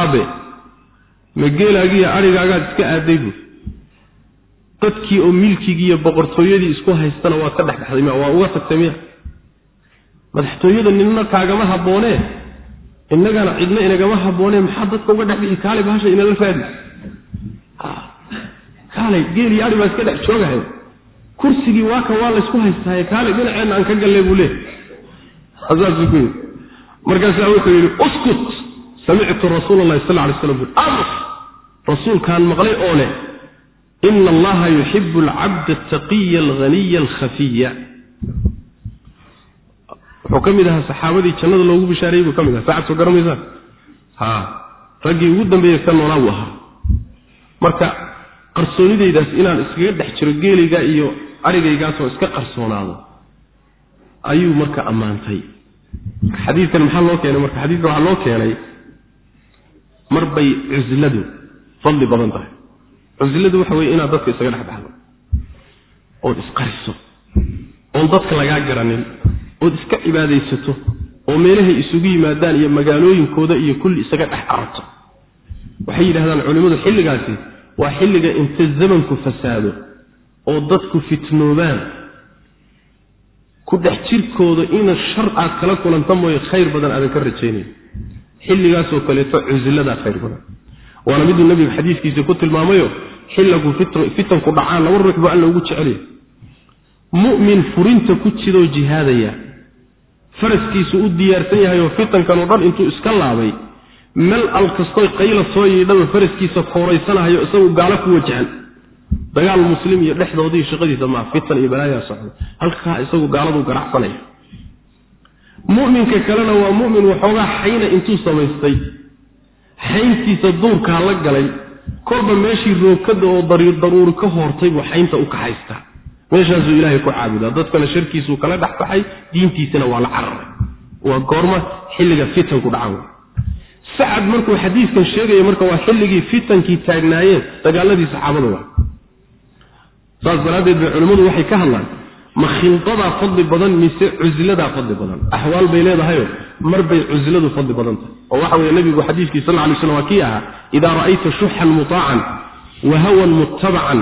aabe ma geelaagiiyo adhigaagaad iska aaday buuri dadkii oo milkigii iyo boqortooyadii isku haystana waad ka dhexdhexday miya waa uga tagtay miya madaxtooyada ninna kaagama habboonee innagana cidna inagama habboonee maxaa dadka uga dhexbixi kaalay bahasha inala raadi kaalay geeliyo adhi baa iska dhex joogahay kursigii waaka waa laysku haystaaye kaalay dhinaceenna aan ka galle buu leeh saasuu ku yidhi markaasaa wuxuu yidhi uskut samictu rasuula allahi sal alay slam bui amus rasuulkaan maqlay oo leh ina allaha yuxibu alcabda altaqiya alghaniya alkhafiya. Wuxuu ka mid ahaa saxaabadii jannada loogu bishaareeyey buu ka mid aha saacad soo garamaysaan ha raggii ugu dambeeye ka noolaa buu ahaa. Marka qarsoonidaydaas inaan iskaga dhex jiro geelayga iyo arigaygaasoo iska qarsoonaado. Ayuu marka ammaantay. Xadiidkan maxaa loo keenay? Marka xadiidkan waxaa loo keenay mar bay cusladu fadli badan tahay. Cusladu waxa weye inaad dadka isaga dhex baxdo ood isqariso oon dadka lagaa garanin ood iska cibaadaysato oo meelahay isugu yimaadaan iyo magaalooyinkooda iyo kulli isaga dhex aragto. Waxay yidhahdaan culimmadu xilligaasi waa xilliga inta zamanku fasaado oo dadku fitnoobaan. Ku dhex jirkooda ina shar aad kala kulanta mooye khayr badan aadan ka rajaynayn xilligaasoo kaleeto cusladaa khayr badan. Waana miduu nebigu xadiiskiisa ku tilmaamayo xilligu fitanku dhacaan laba ruux buu alla ugu jecelya mu'min furinta ku jidoo jihaadaya. Faraskiisu u diyaarsan yahay oo fitankan oo dhan intuu iska laabay. Mel al kastoy qayla soo yiidhaba faraskiisa kooraysanahayo isagu gaalo ku wajahan dagaal muslim iyo dhexdoodii shaqadiisa maa fitan iyo balaayaa socda halkaa isagu gaaladuu ganacsanaya mu'minka kalena waa mu'min waxoogaa xayna intuu samaystay. Xayntiisa duurkaa la galay. Kolba meeshii rookada oo daruuri ka hoortay buu xaynta u kaxaystaa meeshaasuu ilaahay ku caabudaa. Dadkana sharkiisuu kala dhex baxay diintiisana waa la cararay. Waa goorma xilliga fitanku dhacan sacad markuu xadiiskan sheegaya marka waa xilligii fitankii taagnaayeen dagaaladii saxaabada saas daraaddeed bay culimmadu waxay ka hadlaan ma khildadaa fadli badan mise cusladaa fadli badan? Axwaal bay leedahayo mar bay cusladu fadli badan tahay. Oo waxa weye nabigu xadiiskii sal ly slam waa kii ahaa idaa ra'ayta shuxan mutaacan wa hawan muttabacan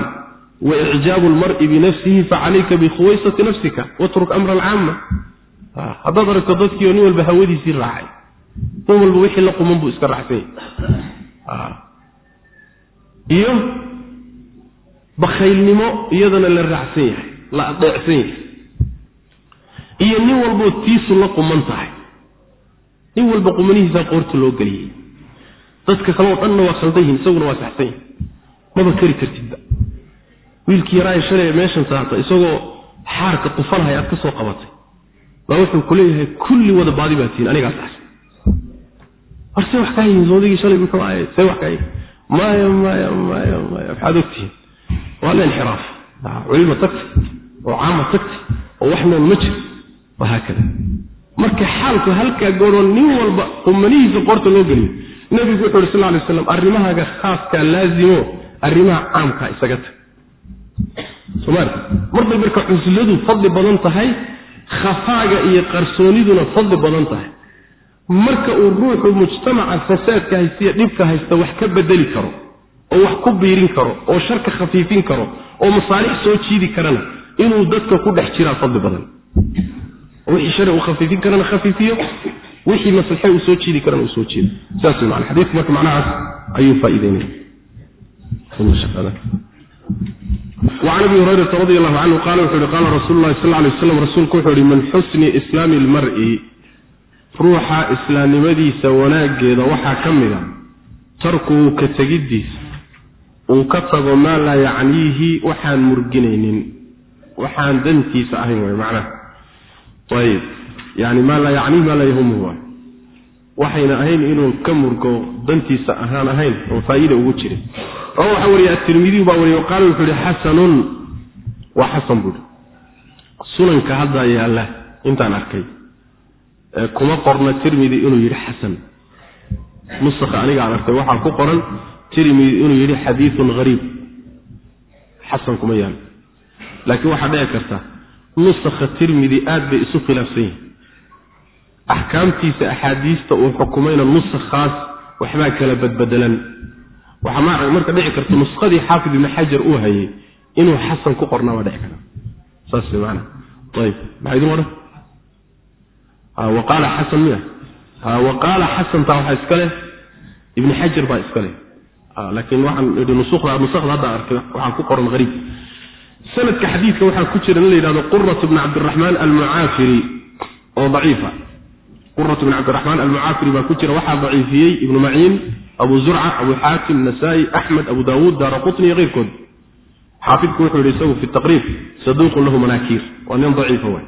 wa icjaabu lmar'i binafsihi facalayka bikhuwaysati nafsika watruk amra alcaama haddaad aragto dadkii oo nin walba hawadiisii raacay nin walba wixii la quman buu iska raacsanya iyo bakhaylnimo iyadana la raacsan yahay la adeecsan yahay. Iyo nin walboo tiisu la quman tahay. Nin walba qumanihiisaa qoorta loo geliyey dadka kaleo dhanna waa khaldan yihiin isaguna waa saxsan yihiin maba keri kartidba wiilkii yaraaye shalay meeshan saarta isagoo xaarka qufanhay aad ka soo qabatay. Baa wuxuu ku kulli wada baadi baa tihiin anigaa saxsan war see wax kaa yihiin soodigii shalay muxuu ahay? See wax kaa yihiin maya maya maya maya waxaad ogtihiin waa la inxiraaf. Culima tagtay oo caama tagtay oo wax nool ma jiro wahaakada marka xaalku halkaa gooroo nin walba qumanihiisa qoorta loo geliyo nebigu wuxu uhi sal ly aslam arrimahaaga khaaskaa laazimo arrimaha caamkaa isaga tag. Somaali marday marka cusladu fadli badan tahay khafaaga iyo qarsooniduna fadli badan tahay. Marka uu ruuxu mujtamaca fasaadka haystiya dhibka haysta wax ka bedeli karo oo wax ku biirin karo oo sharka khafiifin karo oo masaalix soo jiidi karana inuu dadka ku dhex jiraa fadli badan wixii shari uu khafiifin karana khafiifiyo wixii maslaxe uu soo jiidi karana uu soo jiido saas wey macana xadiidku marka macnahaas ayuu faa'iideynaya وعن ابي هريره رضي الله عنه قال وحده قال رسول الله صلى الله عليه وسلم رسولك وحده من حسن اسلام المرء ruuxa islaamnimadiisa wanaaggeeda waxaa ka mid a tarkuhu ka tegiddiisa uu ka tago maa laa yacniihi waxaan murginaynin. Waxaan dantiisa ahayn way macnaha. Ayib yani maa laa yacniihi maa laa yahumu waay. Waxayna ahayn inuu ka murgo dantiisa ahaan ahayn oo faa'iida ugu jirin oo waxaa wariya atirmidiyu baa wariya qaala wuxuu yihi xasanun. Waa xasan buuhi sunanka hadda yaalla intaan arkay. Kuma qorna tirmidi inuu yidhi xasan. Nusakha aniga aan arkay waxaa ku qoran tirmidi inuu yidhi xadiidun hariib xasan kuma yaalo laakiin waxaa dhici karta nusakha tirmidi aad bay isu khilaafsan yihiin axkaamtiisa axaadiista uu xukumayna nusakhaas waxbaa kala badbedelan waxaa marka dhici karta nuskadii xaafid ibni xajar uu hayay inuu xasan ku qornaa waa dhici karta. Saas maana ayib. Maxaa idin odhan waqaala xasan miya? Waqaala xasantaa waxaa iska leh? Ibni xajar baa iska leh laakiin waxaan idhi nusukda nusakda hadda arkay waxaa ku qoran hariib sanadka xadiidka waxaa ku jira in la yidhahdo qurat bn cabdiraxmaan almucaafiri oo daciifa. Qurat bn cabdiraxmaan almucaafiri baa ku jira waxaa daciifiyey ibnu maciin abu zurca abu xaakim nasaa-i axmed abu daawuud daara qutni iyo keyrkood xaafidku wuxuu yidhi isagu fi taqriib saduuqun lahu manaakiir waa nin daciifa waay.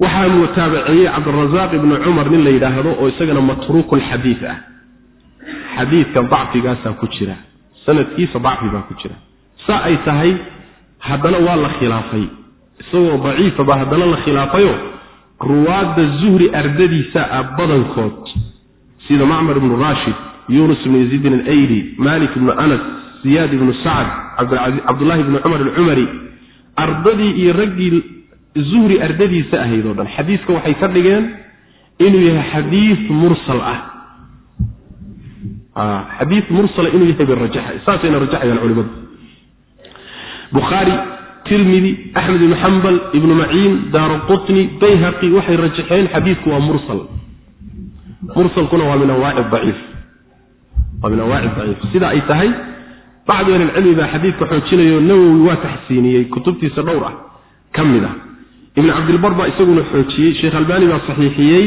Waxaa mutaabaceeyey cabdirasaaq ibnu cumar nin la yidhaahdo oo isagana matruuku lxadiid ah xadiidka dacfigaasaa ku jira sanadkiisa dacfi baa ku jira. Saa ay tahay haddana waa la khilaafay. Isagoo daciifa baa haddana la khilaafayo. Ruwaadda zuhri ardadiisa ah badankood sida macmar ibnu raashid yunus ibnu yaziidin alayli malik ibnu anas ziyaad ibnu sacd cabdullahi ibnu cumar alcumari ardadii iyo raggii zuhri ardadiisa ahayd oo dhan. Xadiiska waxay ka dhigeen inuu yahay xadiis mursal ah xadiis mursala inuu yahay bay rajaxa saasayna rajaxayaan culimadu bukhaari tirmidi axmed ibnu xambal ibnu maciin qutni bayhaqi waxay rajaxeen xadiisku waa mursal mursalkuna waa min anwaaci daciif waa min anwaaci daciif sida ay tahay bacdu ahlilcilmi baa xadiidka xoojinayo nawowi waa taxsiiniyey kutubtiisa dhowr ah ka mid ah ibn cabdilbar baa isaguna xoojiyey sheekh albaani baa saxiixiyey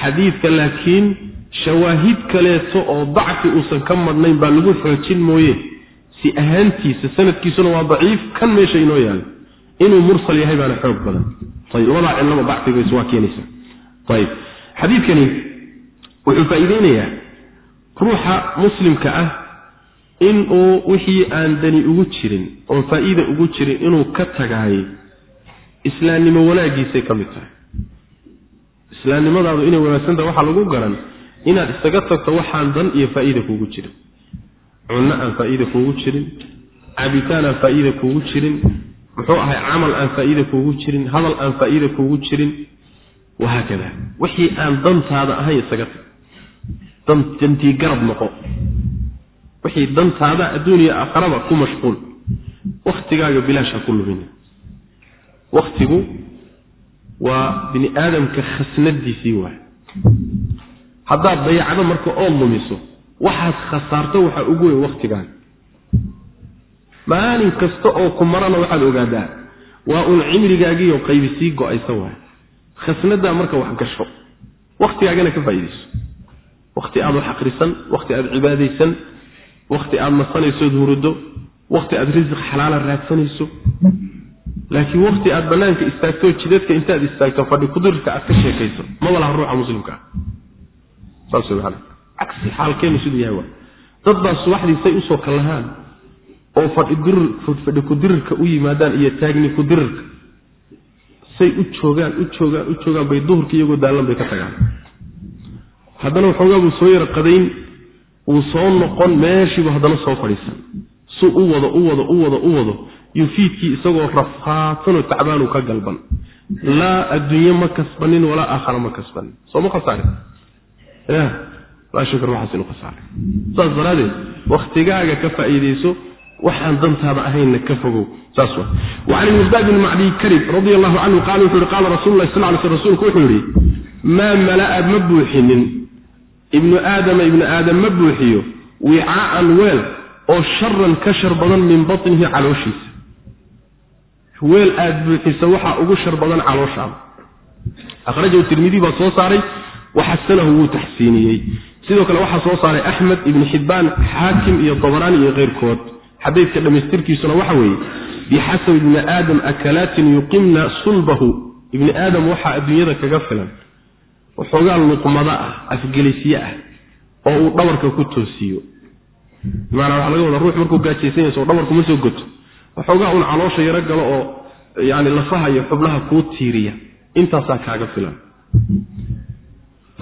xadiidka laakiin shawaahid kaleeto oo dacfi uusan ka madhnayn baa lagu xoojin mooye. Si ahaantiisa sanadkiisuna waa daciif kan meesha inoo yaalla inuu mursal yahay baana xoog badan. Ayb labadaa cilaba dacfigays waa keenaysa ayb xadiidkani wuxuu faa'iideynayaa ruuxa muslimka ah inuu wixii aan dani ugu jirin oon faa'iida ugu jirin inuu ka tagaay islaamnimo wanaagiisay ka mid tahay. Islaamnimadaadu inay wanaagsantahay waxaa lagu garan inaad isaga tagto waxaan dan iyo faa'iida kuugu jirin. Cunno aan faa'iida kuugu jirin. Cabitaan aan faa'iida kuugu jirin. Muxuu ahay camal aan faa'iida kuugu jirin hadal aan faa'iida kuugu jirin. Wahaakada wixii aan dantaada ahayn isaga tag. Dantii garab noqo. Wixii dantaada adduuniya aakharaba ku mashquul. Wakhtigaaga bilaasha ku lumina wakhtigu waa bini aadamka khasnadiisii waay haddaad dayacdo marka ood lumiso waxaad khasaarto waxaa ugu weyn wakhtigaaga maalin kasta oo ku marana waxaad ogaadaa waa uun cimrigaagiiyo qaybi sii go'aysa waay. Khasnadaa marka wax gasho waktigaagana ka faa'iidayso. Wakti aad wax akrisan wakti aad cibaadaysan wakti aad nasanaysood hurudo wakti aad risiq xalaala raadsanayso. Laakiin wakti aad banaanka istaagto jidadka intaad istaagto fadhi kudirka aad ka sheekayso maba laha ruuxa muslimka. ah cagsi xaalkeenu siduu yahay dad baa subaxdii say u soo kallahaan oo fadhi dirir fadhi kudirirka u yimaadaan iyo taagni kudirirka say u joogaan u joogaan u joogaan bay duhurka iyagoo daallan bay ka tagaan. Haddana waxoogaa buu soo yara qadayn wuu soo noqon meeshiibu haddana soo fadhiisan. Su u wado u wado u wado u wado yufiidkii isagoo rafaadsanoo tacbaanuu ka galban. Laa adduunye ma kasbanin walaa aakhara ma kasbanin. Soo ma khasaarin saas daraaddeed wakhtigaaga ka faa'iidayso waxaan dantaada ahaynna ka fogow. Saas wa wacan ilmisdaad bni macdi karib radi allahu canhu qaala wuxu yihi qaala rasulu lahi sal ly sl rsulku wuxuu yidhi maa mala'a ma buuxinin. Ibnu aadama ibnu aadam ma buuxiyo wicaa'an weel oo sharan ka shar badan min batnihi calooshiisa. Weel aada buuxisa waxaa ugu shar badan calooshaada. Akhrajahu tirmidi baa soo saaray waxasanahu wuu taxsiiniyey. Sidoo kale waxaa soo saaray axmed ibni xibbaan xaakim iyo dabaraani iyo keyrkood xadiidka dhammaystirkiisuna waxa weeye bixasab ibni aadam akalaatin yuqimna sulbahu. Ibni aadam waxaa adduunyada kaga filan waxoogaa luqmada ah afgelisye ah oo uu dhabarka ku toosiiyo bimaanaa waxaa laga wadaa ruux markuu gaajaysan yahay soo dhabarku ma soo goto waxoogaa uun caloosha yaro galo oo yani lafaha iyo xubnaha kuu tiiriya. Intaasaa kaaga filan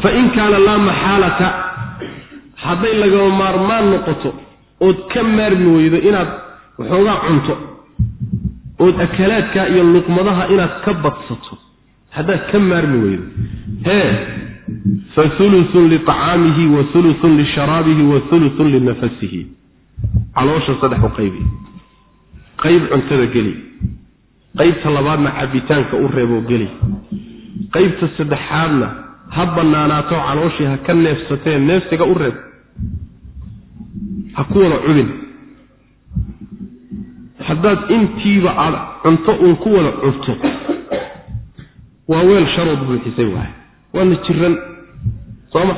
fa in kaana laa maxaalata hadday lagama maarmaan noqoto ood ka maarmi weydo inaad waxoogaa cunto ood akalaadka iyo luqmadaha inaad ka badsato haddaad ka maarmi weydo hee fa hulutun liطacaamihi wa hulutun lisharaabihi wa hulutun linafasihi caloosha saddex u qaybi qayb cuntada geli qaybta labaadna cabitaanka u reeboo geli qaybta saddexaadna ha bannaanaato calooshii ha ka neefsatee neefsiga u reeb ha ku wada cubin. Haddaad intiiba aada cunto uun ku wada cubto waa weel sharood buuxisay waay waana jiran sooma?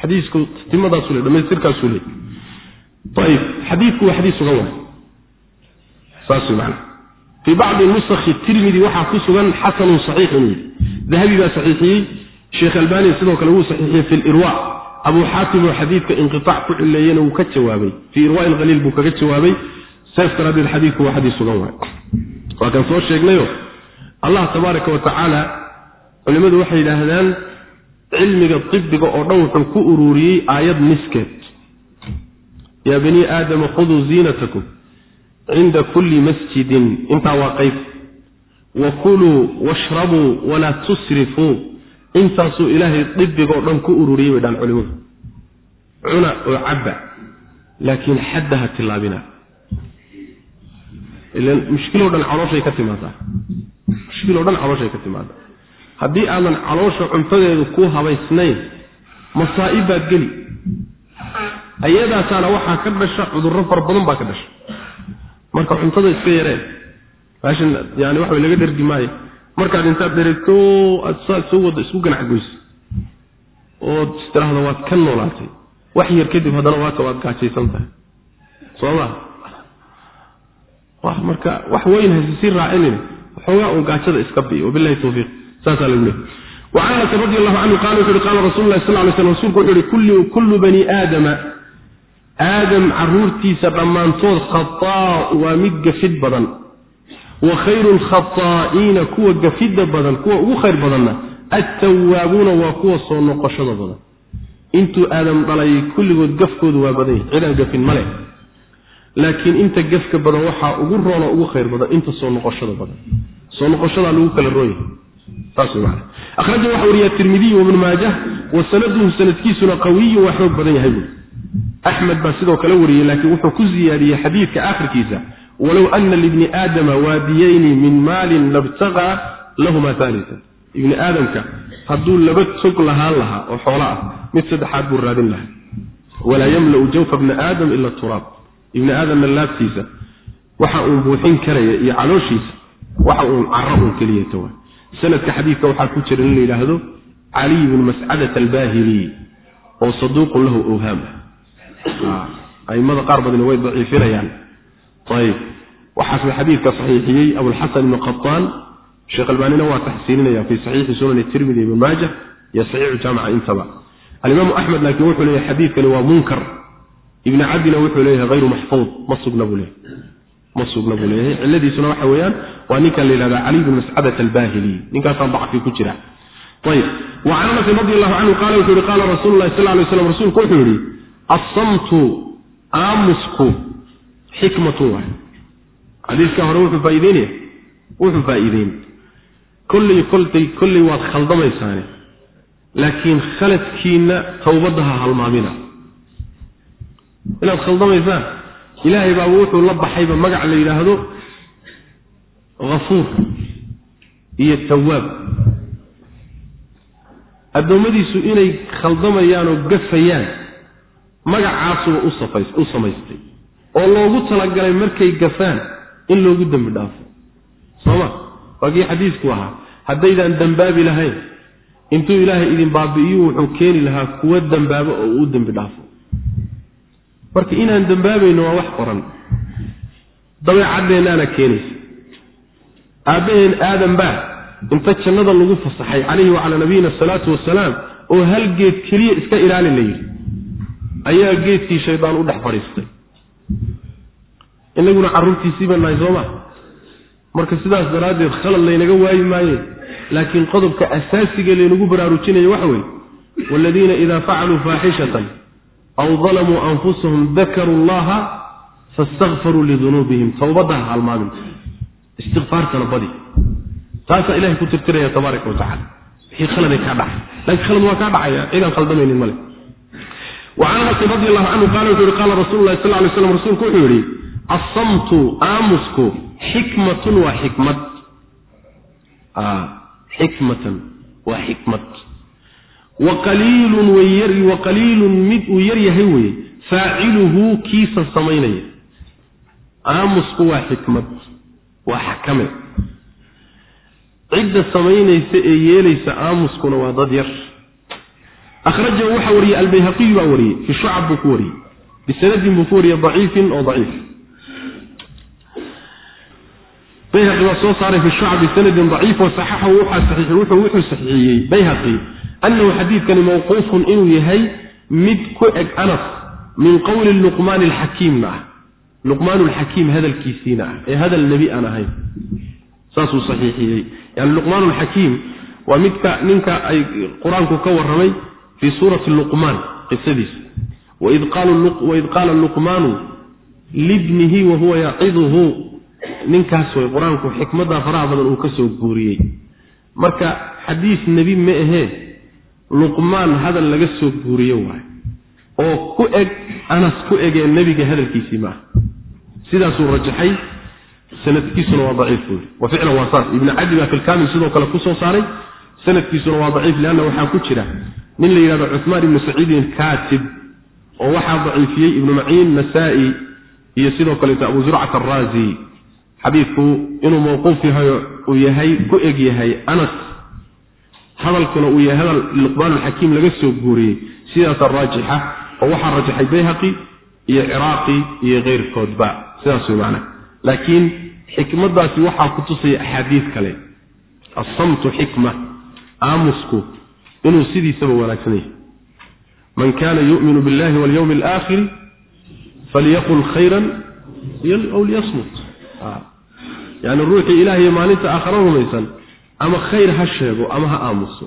Xadiisku timadaasu le dhamaystirkaasuu le ayib xadiidku waa xadiis sugan waay saas macana fii bacdi nusakhi tirmidi waxaa ku sugan xasanun saxiix yidhi. Dahabi baa saxiixiyey sheekh albani sidoo kale wuu saxiixiyey fi lirwa abu xaatim oo xadiidka inqiaac ku cileeyena wuu ka jawaabay. Fii irwaai lhaliil buu kaga jawaabay. Saas daraaddeed xadiidku waa xadiis sugan waay. Waa kan soo sheegnayo allah tabaaraka wa tacaala culimmadu waxay yidhaahdaan cilmiga dibiga oo dhan wuxuu ku ururiyey aayad niskeed yaa banii aadama khuduu ziinatakum cinda kulli masjidin. Intaa waa qayb wa kuluu washrabuu walaa tusrifuu intaasuu ilaahay dibigoo dhan ku ururiyey bay dhaan culimadu cuna oo cabba laakiin xadda ha tillaabina. Ilan mushkiloo dhan calooshay ka timaadaa mushkiloo dhan calooshay ka timaadaa haddii aadan caloosha cuntadeedu ku habaysnayn masaa'ib baad geli. Ayadaasaana waxaa ka dhasha cudurro fara badan baa ka dhasha. Marka cuntada iska yareen maashan yani waxa way laga dhergi maayo markaad intaad dheregto aad saa soo wada isku ganac goyso. Ood istiraahda waad ka noolaatay. Wax yar kadib haddana waata waad gaajaysan tahay. Soo ma marka wax weyn hasisii raacinin. Waxoogaa uun gaajada iska biyo wabilahi tawfiiq. Saasaa lagu leey wacan anas radi allahu canhu qala wuxu uhi qaala rasulu lahi sal ly slam rsulku wuxu uhi kullu bani aadama aadam caruurtiisa dhammaantood khataa waa mid gafid khayru lkhataa'iina kuwa gafidda badan kuwa ugu khayr badanna attawaabuuna waa kuwa soo noqoshada badan. Intuu aadam dhalay kulligood gafkoodu waa badan cidaan gafin male laakiin inta gafka badan waxaa ugu roonoo ugu khayr badan inta soo noqoshada badan. Soo noqoshadaa lagu kala roon way macana akhraja waxa wariyaa tirmidiy wabnu maajah wa sanaduhu sanadkiisuna qawiyu waa xoog badan yahay. Axmed baa sidoo kale wariyey laakiin wuxuu ku ziyaadiyey xadiidka aakhirkiisa walow ana libni aadama waadiyayni min maalin labtagaa lahuma haalisan ibni aadamka hadduu laba tog lahaan lahaa oo xoolo ah mid saddexaad buu raadin lahaa. Walaa yamla'u jawfa bni aadam ila turaab. Ibni aadamna laabtiisa waxa uun buuxin karaya iyo calooshiisa waxa uun caro uun keliyata waay sanadka xadiidka waxaa ku jira in la yidhaahdo caliy bnu mascadat albahili oo saduuqun lahu owhaam ah. Aimada qaar badani way daciifinayaan ayib waxaase xadiidka saxiixiyey abulxasan ibnu qataan sheekh albaanina waa taxsiininaya fi saxiixi sunani tirmidi ibn maaja iyo saxiixu jaamica intaba. Alimaamu axmed laakiin wuxuu leeyahay xadiidkani waa munkar. Ibni cabdina wuxuu leeyahay hayru maxfuud ma sugna buu leeyahay. Ma sugna buu leeyahay. Ciladiisuna waxa weeyaan waa ninkan la yihahda cali bn mascadat albahili. Ninkaasaan dacfi ku jira. Ayib wa can anasin radi allahu canhu qaala wuxuu yihi qaala rasuulu lahi sal lay slam rasuulku wuxuu yihi assamtu aamusku xikmatu waay xadiiska hore wuxuu faaideynaya wuxuu faa'iideyn. Kolley koltay kolley waad khaldamaysaane laakiin khaladkiinna towbadda ha halmaamina. Inaad khaldamaysaan ilaahay baaba wuxuu la baxayba magac la yidhaahdo hafuur iyo tawaab addoommadiisu inay khaldamayaan oo gafayaan magacaasuba u samaystay oo loogu talagalay markay gafaan in loogu dembi dhaafo. Sooma waa kii xadiisku ahaa haddaydaan dembaabi lahayn intuu ilaahay idin baabi'iyu wuxuu keeni lahaa kuwa dembaabo oo uu dembi dhaafo. Marka inaan dembaabayno waa wax qoran. Dabeecadeennaana keenaysa. Aabbaheen aadan baa inta jannada lagu fasaxay calayhi wacalaa nabiyina asalaatu wasalaam oo hal geed keliya iska ilaali la yidhi. Ayaa geedkii shaydaan u dhex fadhiistay inaguna carruurtiisiiba nahay sooma marka sidaas daraaddeed khalad laynaga waayi maaye laakiin qodobka asaasiga laynagu baraarujinayo waxa weeye waaladiina idaa facaluu faaxishatan aw dalamuu anfusahum dakaruu llaha fastakfaruu lidunuubihim. Towbaddaha halmaamin istikfaartana badi taasaa ilahay ku tirtiraya tabaaraka wa tacala wixii khaladay kaa dhacay. Laakiin khalad waa kaa dhacaya cidaan khaldamaynin male wacan anasin radi allahu canhu qaala wuxuu yihi qaala rasulu lahi sal lay slam rasuulku assamtu aamusku xikmatun waa xikmad. Xikmatan waa xikmad. Wa qaliilun wayar wa qaliilun mid uu yar yahay weye faaciluhu kiisa samaynaya. Aamusku waa xikmad waa xakame. Cidda samaynaysa ee yeelaysa aamuskuna waa dad yar. Akhrajahu waxaa wariyey albayhaqiyu baa wariyey fi shucab buu ku wariyey bisanadin buu ku wariyey daciifin oo daciif bayhaqi waa soo saaray fi shucab bisanadin daciif wa saxaxahu wuxuu saxiixiyey bayhaqi annahu xadiidkani mawquufun inuu yahay mid ku eg anas min qowli luqmaan alxakiimna ah. Luqmaan alxakiim hadalkiisiina ah ee hadal nebi aan ahayn. Saasuu saxiixiyey. Yani luqmaan alxakiim waa midka ninka ay qur'aanku ka warramay fii suurati luqmaan qisadiisa. Waid qaala luqmaanu libnihi wahuwa yaciduhu ninkaas way qur'aanku xikmadda faraha badan uu ka soo guuriyey. Marka xadiis nebi ma ahee luqmaan hadal laga soo guuriye waayo oo ku eg anas ku egee nebiga hadalkiisii maaha sidaasuu rajaxay sanadkiisuna waa daciif buu yidhi. Wa ficlan waa saas. Ibnu cadi baa filkaamil sidoo kale ku soo saaray sanadkiisuna waa daciif lianna waxaa ku jira nin la yidhahdo cuhmaan ibnu saciidin kaatib oo waxaa daciifiyey ibnu maciin nasaa-i iyo sidoo kaleeto abu zurcat araazi xadiidku inuu mawquuf yahay uu yahay ku eg yahay anas. Hadalkuna uu yahay hadal alxakiim laga soo guuriyey sidaasa raajixa oo waxaa rajaxay bayhaqi iyo ciraaqi iyo keyrkoodba sidaas way laakiin xikmaddaasi waxaa ku tusaya axaadiis kale. Assamtu xikma aamusku inuu sidiisaba wanaagsan yahay. Man kana yu'minu billahi walyawmi alaakhiri falyaqul khayran aw liyasmut yani ruuxii ilaah iyo maalinta aakhara rumaysan ama khayr ha sheego ama ha aamuso.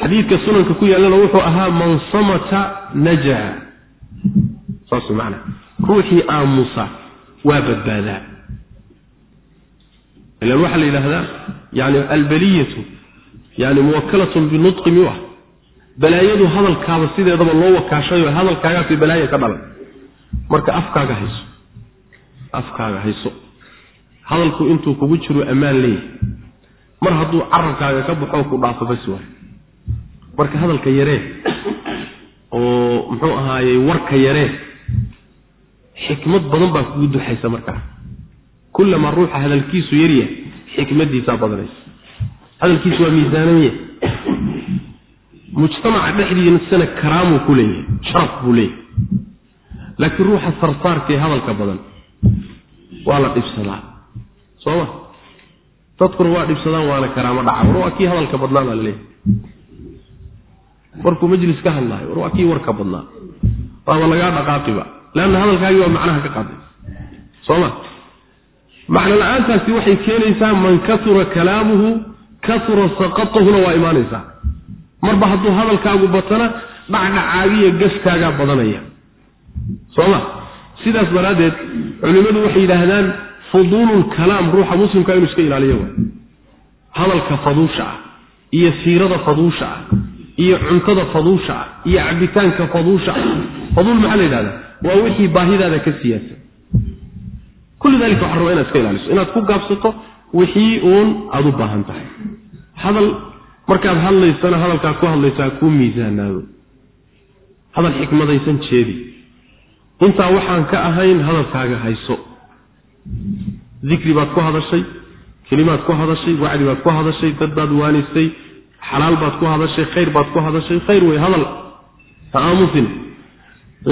Xadiidka sunanka ku yaallana wuxuu ahaa man samata najaa saas maana ruuxii aamusa waa badbaadaa. Ilan waxaa la yidhaahdaa yani albaliyatu yani muwakalatun binutqi miu ah balaayadu hadalkaaba sideedaba loo wakaashayo hadalkaagaasi balaaya ka dhalan. Marka afkaaga hayso afkaaga hayso. Hadalku intuu kugu jiro ammaan leeyahay mar hadduu carabkaaga ka baxoo ku dhaafo bas waay. Marka hadalka yaree oo muxuu ahaayey warka yaree xikmad badan baa kugu duxaysa markaa. Kullamaa ruuxa hadalkiisu yaryahay xikmadiisaa badanaysa. Hadalkiisu waa miisaanamiya mujtamaca dhexdiisana karaamuu ku leeyahay sharaf buu leeyahay. Laakiin ruuxa sarsaarkaee hadalka badan waa la dhibsadaa. Soo ma dadkuna waa dhibsadaan waana karaamo dhaca war waa kii hadalka badnaa baa la leeyahay markuu majlis ka hadlaayo war waa kii warka badnaa. Waaba lagaa dhaqaaqiba leanna hadalkaagii waa macnaha ka qaaday. Soo ma macno la'aantaasi waxay keenaysaa man kasura kalaamuhu kasura saqatahuna waa imaanaysaa. Marba hadduu hadalkaagu batana dhacdhacaagiyo gaskaagaa badanaya. Soo ma sidaas daraaddeed culimmadu waxay yidhaahdaan fuduululkalaam ruuxa muslimka inuu iska ilaaliyo. Waay hadalka faduusha ah iyo siirada faduusha ah iyo cuntada faduusha ah iyo cabitaanka faduusha ah. Faduul maxaa la yidhahdaa? Waa wixii baahidaada ka siyaasa. Kulli dalika waxaa rabaa inaad iska ilaaliso. Inaad ku gaabsato wixii uun aada u baahan tahay. Hadal markaad hadlaysana hadalkaad ku hadlaysaa kuu miisaanaado. Hadal xikmadaysan jeedi intaa waxaan ka ahayn hadalkaaga hayso. Dikri baad ku hadashay kelimaad ku hadashay wacdi baad ku hadashay dad baad waanisay xalaal baad ku hadashay khayr baad ku hadashay khayr wey hadal ha aamusin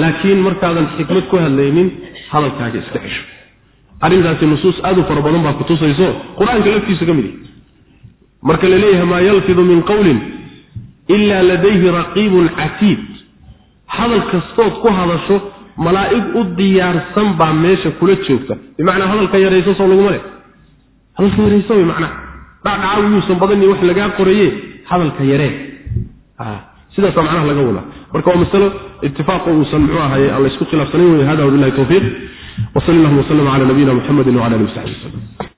laakiin markaadan xikmad ku hadlaynin hadalkaaga iska xesho arrintaasi nusuus aad u fara badan baa kutusayso qur'aanka laftiisa ka mid i marka la leeyahay maa yalfidu min qowlin ilaa ladayhi raqiibun catiid. Hadal kastood ku hadasho malaa'ig u diyaarsan baa meesha kula joogta. Bimacnaa hadalka yarayso soo laguma leh. Hadalka yarayso wy macnaha dhacdhacaw yuusan badani wax lagaa qoraye hadalka yaree. Sidaasaa macnaha laga wadaa. Marka waa masalo itifaaqo uusan muxuu ahaye aan laysku khilaafsanayn wey hada wabilahi tawfiiq. Wsal allahuma wslm cala nabiyina muxamedi wcala ali w saxbi wslm